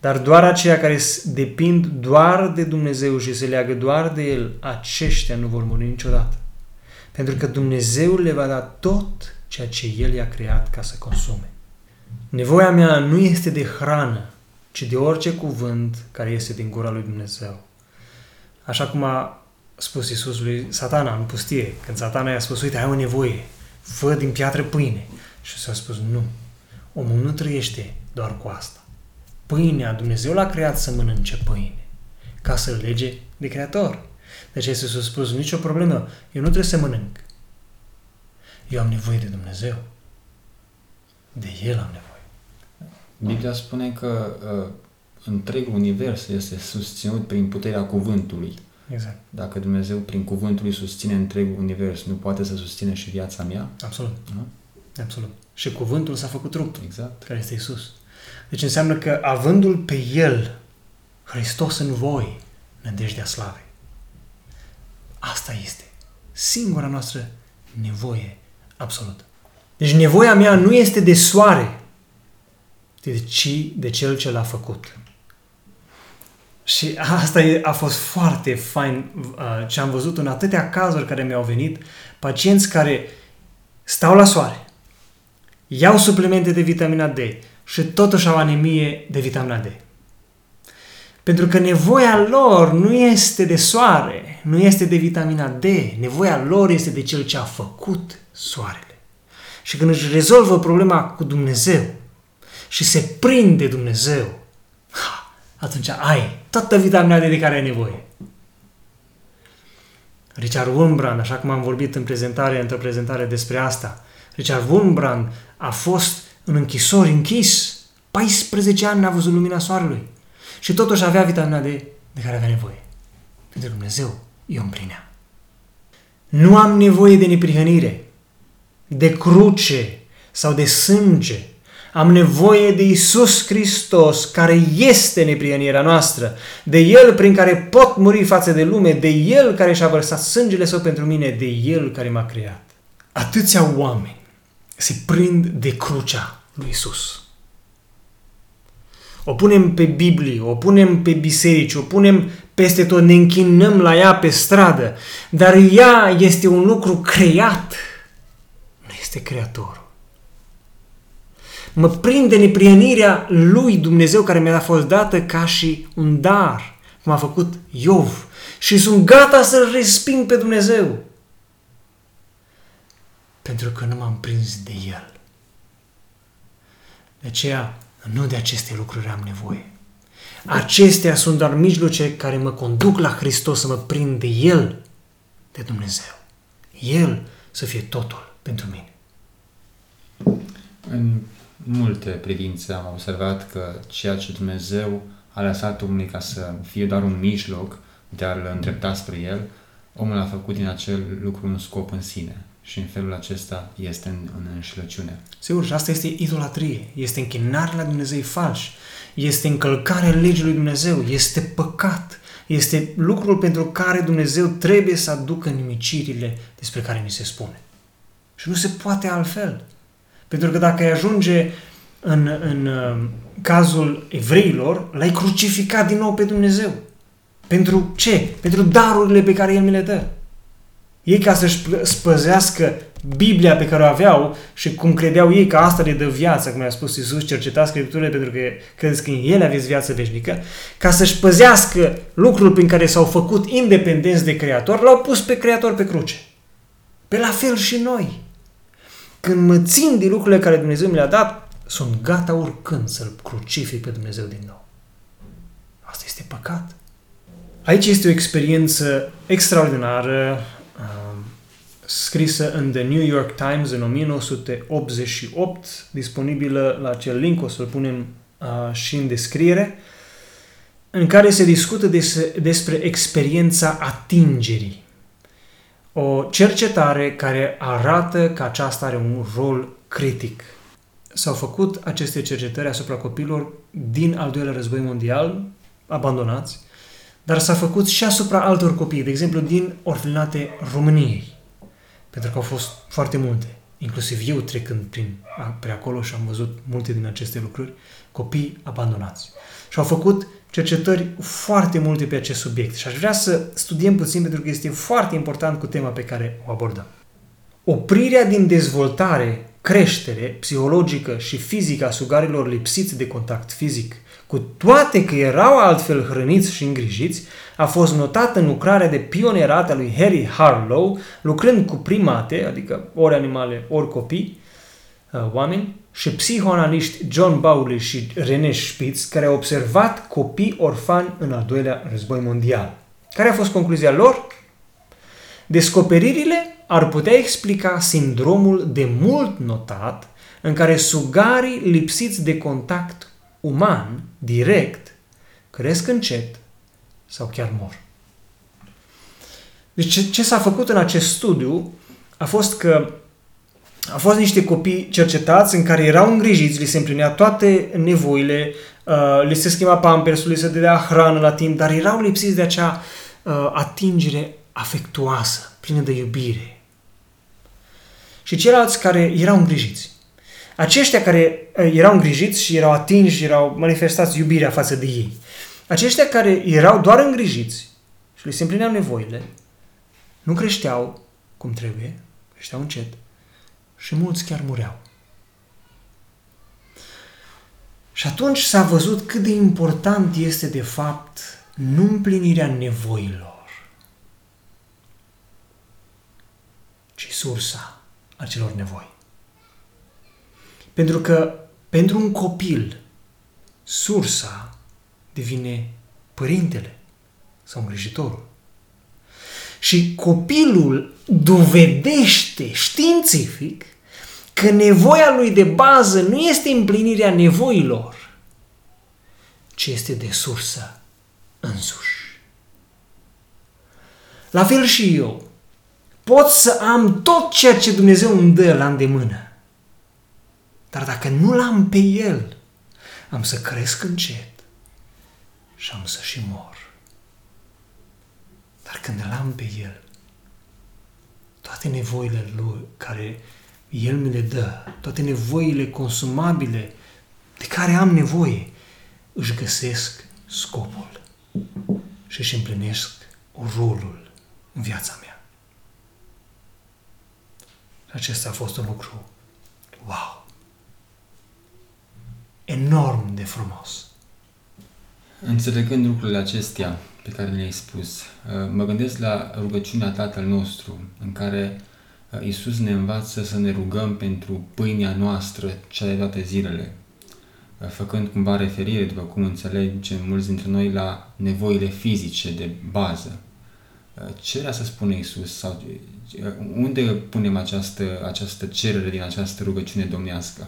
Dar doar aceia care s- depind doar de Dumnezeu și se leagă doar de El, aceștia nu vor muri niciodată. Pentru că Dumnezeu le va da tot ceea ce El i-a creat ca să consume. Nevoia mea nu este de hrană, ci de orice cuvânt care este din gura lui Dumnezeu. Așa cum a spus Iisus lui satana în pustie, când satana i-a spus, uite, ai o nevoie, fă din piatră pâine. Și s-a spus, nu, omul nu trăiește doar cu asta. Pâinea, Dumnezeu l-a creat să mănânce pâine, ca să lege de Creator. Deci Iisus a spus, nicio problemă, eu nu trebuie să mănânc. Eu am nevoie de Dumnezeu. De El am nevoie. Biblia spune că uh, întregul univers este susținut prin puterea cuvântului. Exact. Dacă Dumnezeu prin cuvântul lui susține întregul univers, nu poate să susține și viața mea? Absolut. Nu? Absolut. Și cuvântul s-a făcut trup. Exact. care este Isus. Deci înseamnă că avându-L pe El, Hristos în voi, nădejdea slavei. Asta este singura noastră nevoie absolută. Deci nevoia mea nu este de soare, ci de Cel ce l-a făcut. Și asta e, a fost foarte fain uh, ce am văzut în atâtea cazuri care mi-au venit, pacienți care stau la soare, iau suplimente de vitamina D și totuși au anemie de vitamina D. Pentru că nevoia lor nu este de soare, nu este de vitamina D, nevoia lor este de cel ce a făcut soarele. Și când își rezolvă problema cu Dumnezeu și se prinde Dumnezeu, ha, atunci ai toată vitamina D de care ai nevoie. Richard Wurmbrand, așa cum am vorbit în prezentare, într-o prezentare despre asta, Richard Wurmbrand a fost în închisori închis. 14 ani n-a văzut lumina soarelui. Și totuși avea vitamina D de care avea nevoie. Pentru că Dumnezeu îi o împlinea. Nu am nevoie de neprihănire, de cruce sau de sânge. Am nevoie de Isus Hristos, care este neprihănirea noastră, de El prin care pot muri față de lume, de El care și-a vărsat sângele său pentru mine, de El care m-a creat. Atâția oameni se prind de crucea lui Isus. O punem pe Biblie, o punem pe biserici, o punem peste tot, ne închinăm la ea pe stradă, dar ea este un lucru creat, nu este creatorul. Mă prinde neprienirea lui Dumnezeu care mi-a fost dată ca și un dar, cum a făcut Iov. Și sunt gata să-L resping pe Dumnezeu. Pentru că nu m-am prins de El. De aceea, nu de aceste lucruri am nevoie. Acestea sunt doar mijloace care mă conduc la Hristos să mă prind de El, de Dumnezeu. El să fie totul pentru mine. În multe privințe am observat că ceea ce Dumnezeu a lăsat omului ca să fie doar un mijloc de a-l îndrepta spre El, omul a făcut din acel lucru un scop în sine. Și în felul acesta este în, în înșelăciune. Sigur, și asta este idolatrie. Este închinare la Dumnezei falși. Este încălcarea legii lui Dumnezeu. Este păcat. Este lucrul pentru care Dumnezeu trebuie să aducă nimicirile despre care ni se spune. Și nu se poate altfel. Pentru că dacă ai ajunge în, în uh, cazul evreilor, l-ai crucificat din nou pe Dumnezeu. Pentru ce? Pentru darurile pe care El mi le dă. Ei ca să-și spăzească Biblia pe care o aveau și cum credeau ei că asta le dă viață, cum a spus Iisus, cercetați Scripturile pentru că credeți că în ele aveți viață veșnică, ca să-și păzească lucrul prin care s-au făcut independenți de Creator, l-au pus pe Creator pe cruce. Pe la fel și noi. Când mă țin de lucrurile care Dumnezeu mi le-a dat, sunt gata oricând să-L crucific pe Dumnezeu din nou. Asta este păcat. Aici este o experiență extraordinară uh, scrisă în The New York Times în 1988, disponibilă la acel link, o să-l punem uh, și în descriere. în care se discută des, despre experiența atingerii. O cercetare care arată că aceasta are un rol critic. S-au făcut aceste cercetări asupra copilor din al doilea război mondial, abandonați, dar s-a făcut și asupra altor copii, de exemplu din orfelinate României, pentru că au fost foarte multe, inclusiv eu trecând prin, pe acolo și am văzut multe din aceste lucruri, copii abandonați. Și au făcut cercetări foarte multe pe acest subiect și aș vrea să studiem puțin pentru că este foarte important cu tema pe care o abordăm. Oprirea din dezvoltare, creștere psihologică și fizică a sugarilor lipsiți de contact fizic, cu toate că erau altfel hrăniți și îngrijiți, a fost notată în lucrarea de pionerat a lui Harry Harlow, lucrând cu primate, adică ori animale, ori copii, uh, oameni, și psihoanaliști John Bowley și René Spitz, care au observat copii orfani în al doilea război mondial. Care a fost concluzia lor? Descoperirile ar putea explica sindromul de mult notat în care sugarii lipsiți de contact uman, direct, cresc încet sau chiar mor. Deci ce, ce s-a făcut în acest studiu a fost că au fost niște copii cercetați în care erau îngrijiți, li se împlinea toate nevoile, uh, li se schimba pampersul, li se dădea hrană la timp, dar erau lipsiți de acea uh, atingere afectuoasă, plină de iubire. Și ceilalți care erau îngrijiți. Aceștia care uh, erau îngrijiți și erau atinși, erau manifestați iubirea față de ei. Aceștia care erau doar îngrijiți și li se împlineau nevoile, nu creșteau cum trebuie, creșteau încet, și mulți chiar mureau. Și atunci s-a văzut cât de important este de fapt nu împlinirea nevoilor, ci sursa acelor nevoi. Pentru că pentru un copil, sursa devine părintele sau îngrijitorul. Și copilul dovedește științific că nevoia lui de bază nu este împlinirea nevoilor, ci este de sursă însuși. La fel și eu. Pot să am tot ceea ce Dumnezeu îmi dă la îndemână. Dar dacă nu l-am pe El, am să cresc încet și am să și mor. Dar când l-am pe El, toate nevoile Lui care el mi le dă, toate nevoile consumabile de care am nevoie, își găsesc scopul și își împlinesc rolul în viața mea. Și acesta a fost un lucru wow! Enorm de frumos. Înțelegând lucrurile acestea pe care le-ai spus, mă gândesc la rugăciunea Tatăl nostru, în care Iisus ne învață să ne rugăm pentru pâinea noastră, cea de toate zilele, făcând cumva referire, după cum înțelegem mulți dintre noi, la nevoile fizice de bază. Ce vrea să spune Iisus? Sau unde punem această, această cerere din această rugăciune domnească?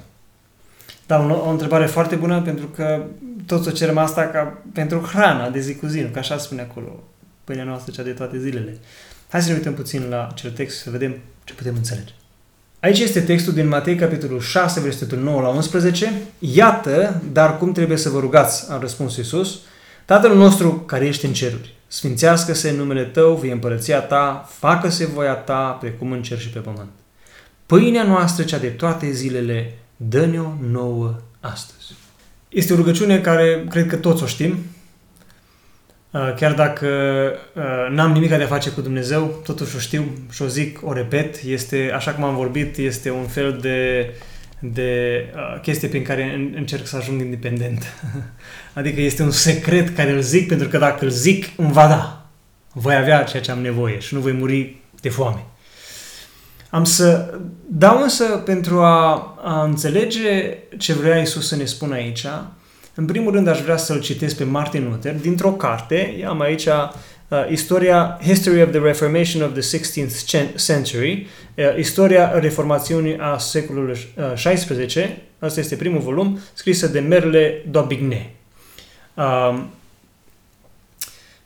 Da, o, o întrebare foarte bună pentru că toți o cerem asta ca pentru hrana de zi cu zi, nu? Că așa spune acolo, pâinea noastră cea de toate zilele. Hai să ne uităm puțin la acel text să vedem ce putem înțelege. Aici este textul din Matei, capitolul 6, versetul 9 la 11. Iată, dar cum trebuie să vă rugați, a răspuns Iisus. Tatăl nostru care ești în ceruri, sfințească-se numele Tău, vie împărăția Ta, facă-se voia Ta, precum în cer și pe pământ. Pâinea noastră, cea de toate zilele, dă-ne-o nouă astăzi. Este o rugăciune care cred că toți o știm, Uh, chiar dacă uh, n-am nimic de a face cu Dumnezeu, totuși o știu și o zic, o repet, este, așa cum am vorbit, este un fel de, de uh, chestie prin care încerc să ajung independent. adică este un secret care îl zic pentru că dacă îl zic, îmi va da. Voi avea ceea ce am nevoie și nu voi muri de foame. Am să dau însă pentru a, a înțelege ce vrea Isus să ne spună aici, în primul rând aș vrea să-l citesc pe Martin Luther dintr-o carte, am aici uh, istoria History of the Reformation of the 16th Century, uh, istoria reformațiunii a secolului uh, XVI, asta este primul volum, scrisă de Merle d'Aubigné. Uh,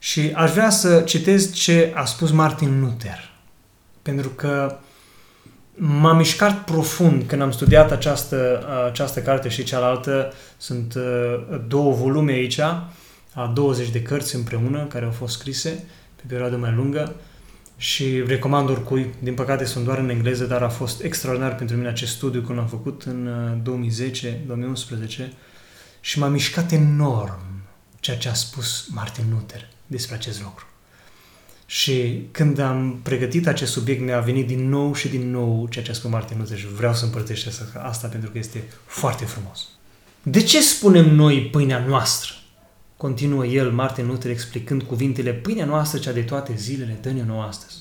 Și aș vrea să citesc ce a spus Martin Luther. Pentru că m-a mișcat profund când am studiat această, această carte și cealaltă. Sunt uh, două volume aici, a 20 de cărți împreună care au fost scrise pe perioadă mai lungă și recomand oricui. Din păcate sunt doar în engleză, dar a fost extraordinar pentru mine acest studiu când l-am făcut în 2010-2011 uh, și m-a mișcat enorm ceea ce a spus Martin Luther despre acest lucru. Și când am pregătit acest subiect, mi-a venit din nou și din nou ceea ce a spus Martin Luther și vreau să împărtășesc asta pentru că este foarte frumos. De ce spunem noi pâinea noastră? Continuă el, Martin Luther, explicând cuvintele, pâinea noastră, cea de toate zilele, dă-ne nouă astăzi.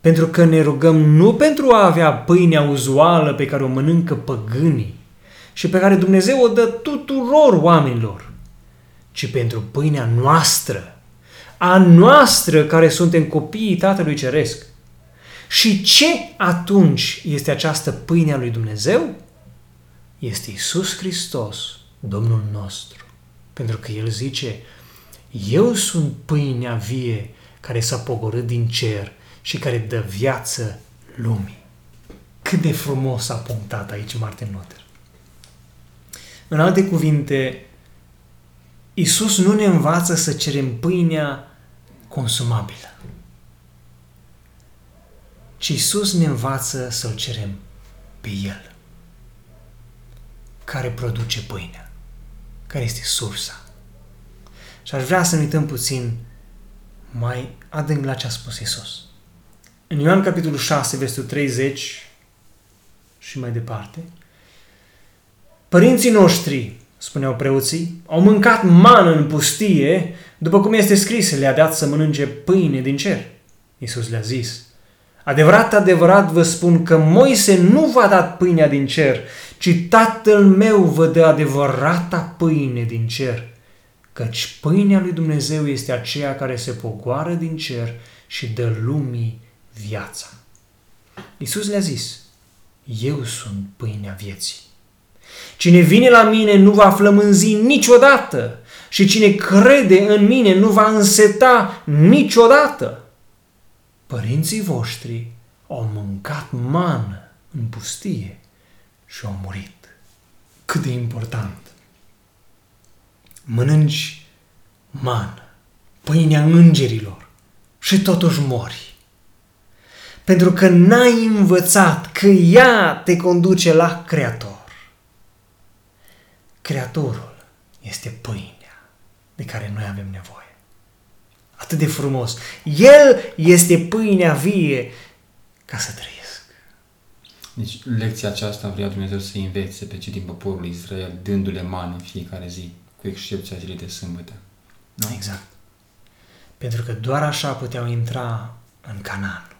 Pentru că ne rugăm nu pentru a avea pâinea uzuală pe care o mănâncă păgânii și pe care Dumnezeu o dă tuturor oamenilor, ci pentru pâinea noastră, a noastră care suntem copiii Tatălui Ceresc. Și ce atunci este această pâine a lui Dumnezeu? Este Isus Hristos, Domnul nostru. Pentru că El zice, eu sunt pâinea vie care s-a pogorât din cer și care dă viață lumii. Cât de frumos a punctat aici Martin Luther. În alte cuvinte, Isus nu ne învață să cerem pâinea consumabilă, ci Isus ne învață să-L cerem pe El, care produce pâinea, care este sursa. Și aș vrea să ne uităm puțin mai adânc la ce a spus Isus. În Ioan capitolul 6, versetul 30 și mai departe, Părinții noștri, spuneau preoții, au mâncat mană în pustie, după cum este scris, le-a dat să mănânce pâine din cer. Iisus le-a zis, Adevărat, adevărat vă spun că Moise nu v-a dat pâinea din cer, ci Tatăl meu vă dă adevărata pâine din cer. Căci pâinea lui Dumnezeu este aceea care se pogoară din cer și dă lumii viața. Iisus le-a zis, eu sunt pâinea vieții. Cine vine la mine nu va flămânzi niciodată și cine crede în mine nu va înseta niciodată. Părinții voștri au mâncat mană în pustie și au murit. Cât de important! Mănânci mană, pâinea îngerilor și totuși mori. Pentru că n-ai învățat că ea te conduce la Creator. Creatorul este pâinea de care noi avem nevoie. Atât de frumos. El este pâinea vie ca să trăiesc. Deci lecția aceasta vrea Dumnezeu să învețe pe cei din poporul Israel, dându-le mană în fiecare zi, cu excepția zilei de sâmbătă. Nu? Exact. Pentru că doar așa puteau intra în Canaan.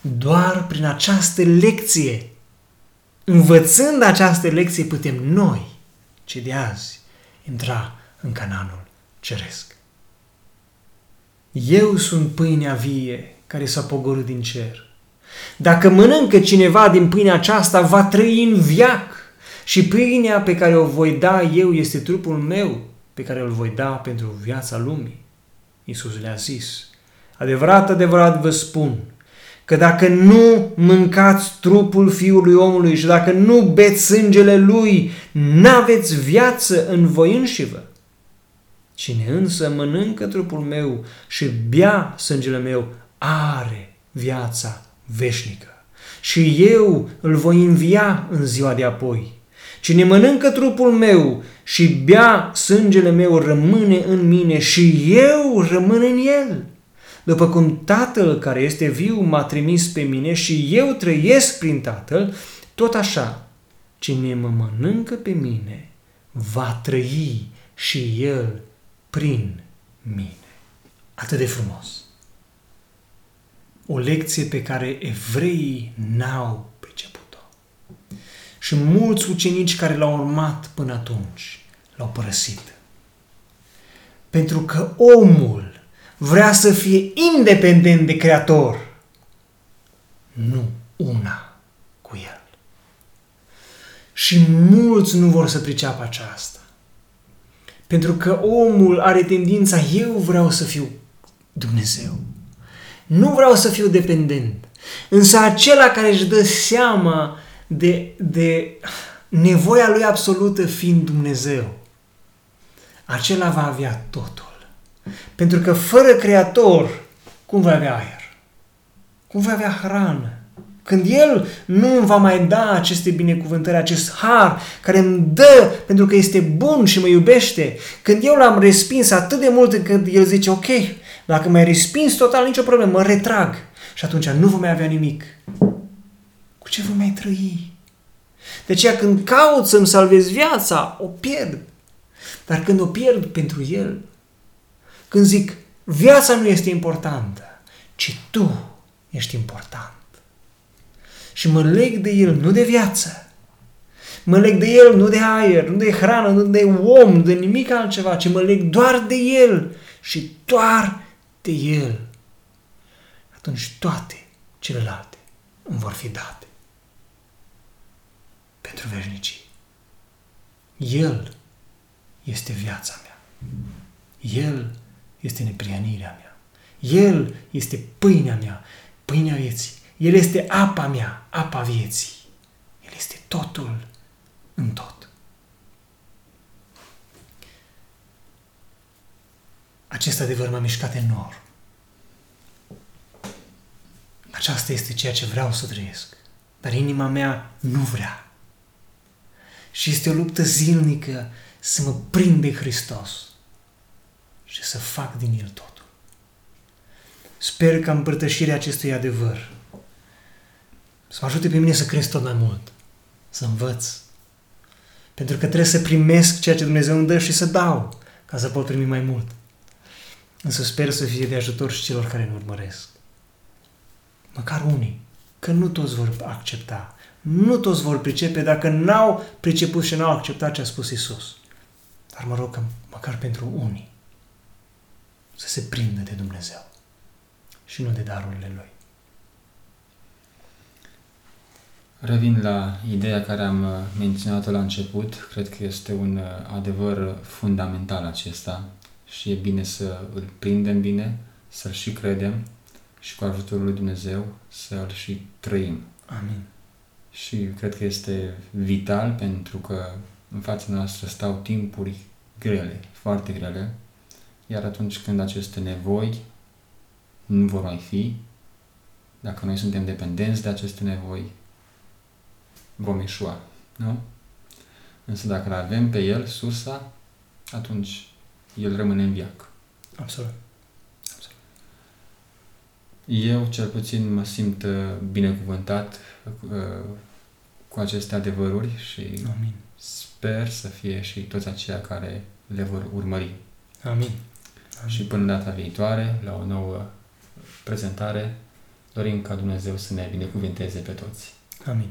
Doar prin această lecție, învățând această lecție, putem noi ci de azi intra în cananul ceresc. Eu sunt pâinea vie care s-a pogorât din cer. Dacă mănâncă cineva din pâinea aceasta, va trăi în viac. Și pâinea pe care o voi da eu este trupul meu, pe care îl voi da pentru viața lumii. Iisus le-a zis, adevărat, adevărat vă spun, că dacă nu mâncați trupul Fiului omului și dacă nu beți sângele lui, n-aveți viață în voi înșivă. Cine însă mănâncă trupul meu și bea sângele meu, are viața veșnică. Și eu îl voi învia în ziua de apoi. Cine mănâncă trupul meu și bea sângele meu rămâne în mine și eu rămân în el. După cum Tatăl care este viu m-a trimis pe mine și eu trăiesc prin Tatăl, tot așa, cine mă mănâncă pe mine, va trăi și el prin mine. Atât de frumos. O lecție pe care evreii n-au priceput-o. Și mulți ucenici care l-au urmat până atunci l-au părăsit. Pentru că omul vrea să fie independent de Creator, nu una cu El. Și mulți nu vor să priceapă aceasta. Pentru că omul are tendința, eu vreau să fiu Dumnezeu. Nu vreau să fiu dependent. Însă acela care își dă seama de, de nevoia lui absolută fiind Dumnezeu, acela va avea totul. Pentru că fără Creator, cum va avea aer? Cum va avea hrană? Când El nu îmi va mai da aceste binecuvântări, acest har care îmi dă pentru că este bun și mă iubește, când eu l-am respins atât de mult încât El zice, ok, dacă m-ai respins total, nicio problemă, mă retrag. Și atunci nu vom mai avea nimic. Cu ce vom mai trăi? De aceea când caut să-mi salvez viața, o pierd. Dar când o pierd pentru El, când zic, viața nu este importantă, ci tu ești important. Și mă leg de El, nu de viață. Mă leg de El, nu de aer, nu de hrană, nu de om, nu de nimic altceva, ci mă leg doar de El și doar de El. Atunci toate celelalte îmi vor fi date pentru veșnicii. El este viața mea. El este neprianirea mea. El este pâinea mea, pâinea vieții. El este apa mea, apa vieții. El este totul în tot. Acest adevăr m-a mișcat enorm. Aceasta este ceea ce vreau să trăiesc. Dar inima mea nu vrea. Și este o luptă zilnică să mă prind de Hristos și să fac din El totul. Sper că împărtășirea acestui adevăr să mă ajute pe mine să cresc tot mai mult, să învăț. Pentru că trebuie să primesc ceea ce Dumnezeu îmi dă și să dau ca să pot primi mai mult. Însă sper să fie de ajutor și celor care ne urmăresc. Măcar unii, că nu toți vor accepta, nu toți vor pricepe dacă n-au priceput și n-au acceptat ce a spus Isus. Dar mă rog că măcar pentru unii să se prindă de Dumnezeu și nu de darurile Lui. Revin la ideea care am uh, menționat-o la început. Cred că este un uh, adevăr fundamental acesta și e bine să îl prindem bine, să-l și credem și cu ajutorul lui Dumnezeu să-l și trăim. Amin. Și cred că este vital pentru că în fața noastră stau timpuri grele, foarte grele, iar atunci când aceste nevoi nu vor mai fi, dacă noi suntem dependenți de aceste nevoi, vom ieșua, nu? Însă dacă îl avem pe El, sursa, atunci El rămâne în viac. Absolut. Eu, cel puțin, mă simt uh, binecuvântat uh, cu aceste adevăruri și Amin. sper să fie și toți aceia care le vor urmări. Amin. Amin. Și până data viitoare, la o nouă prezentare, dorim ca Dumnezeu să ne binecuvinteze pe toți. Amin. Amin.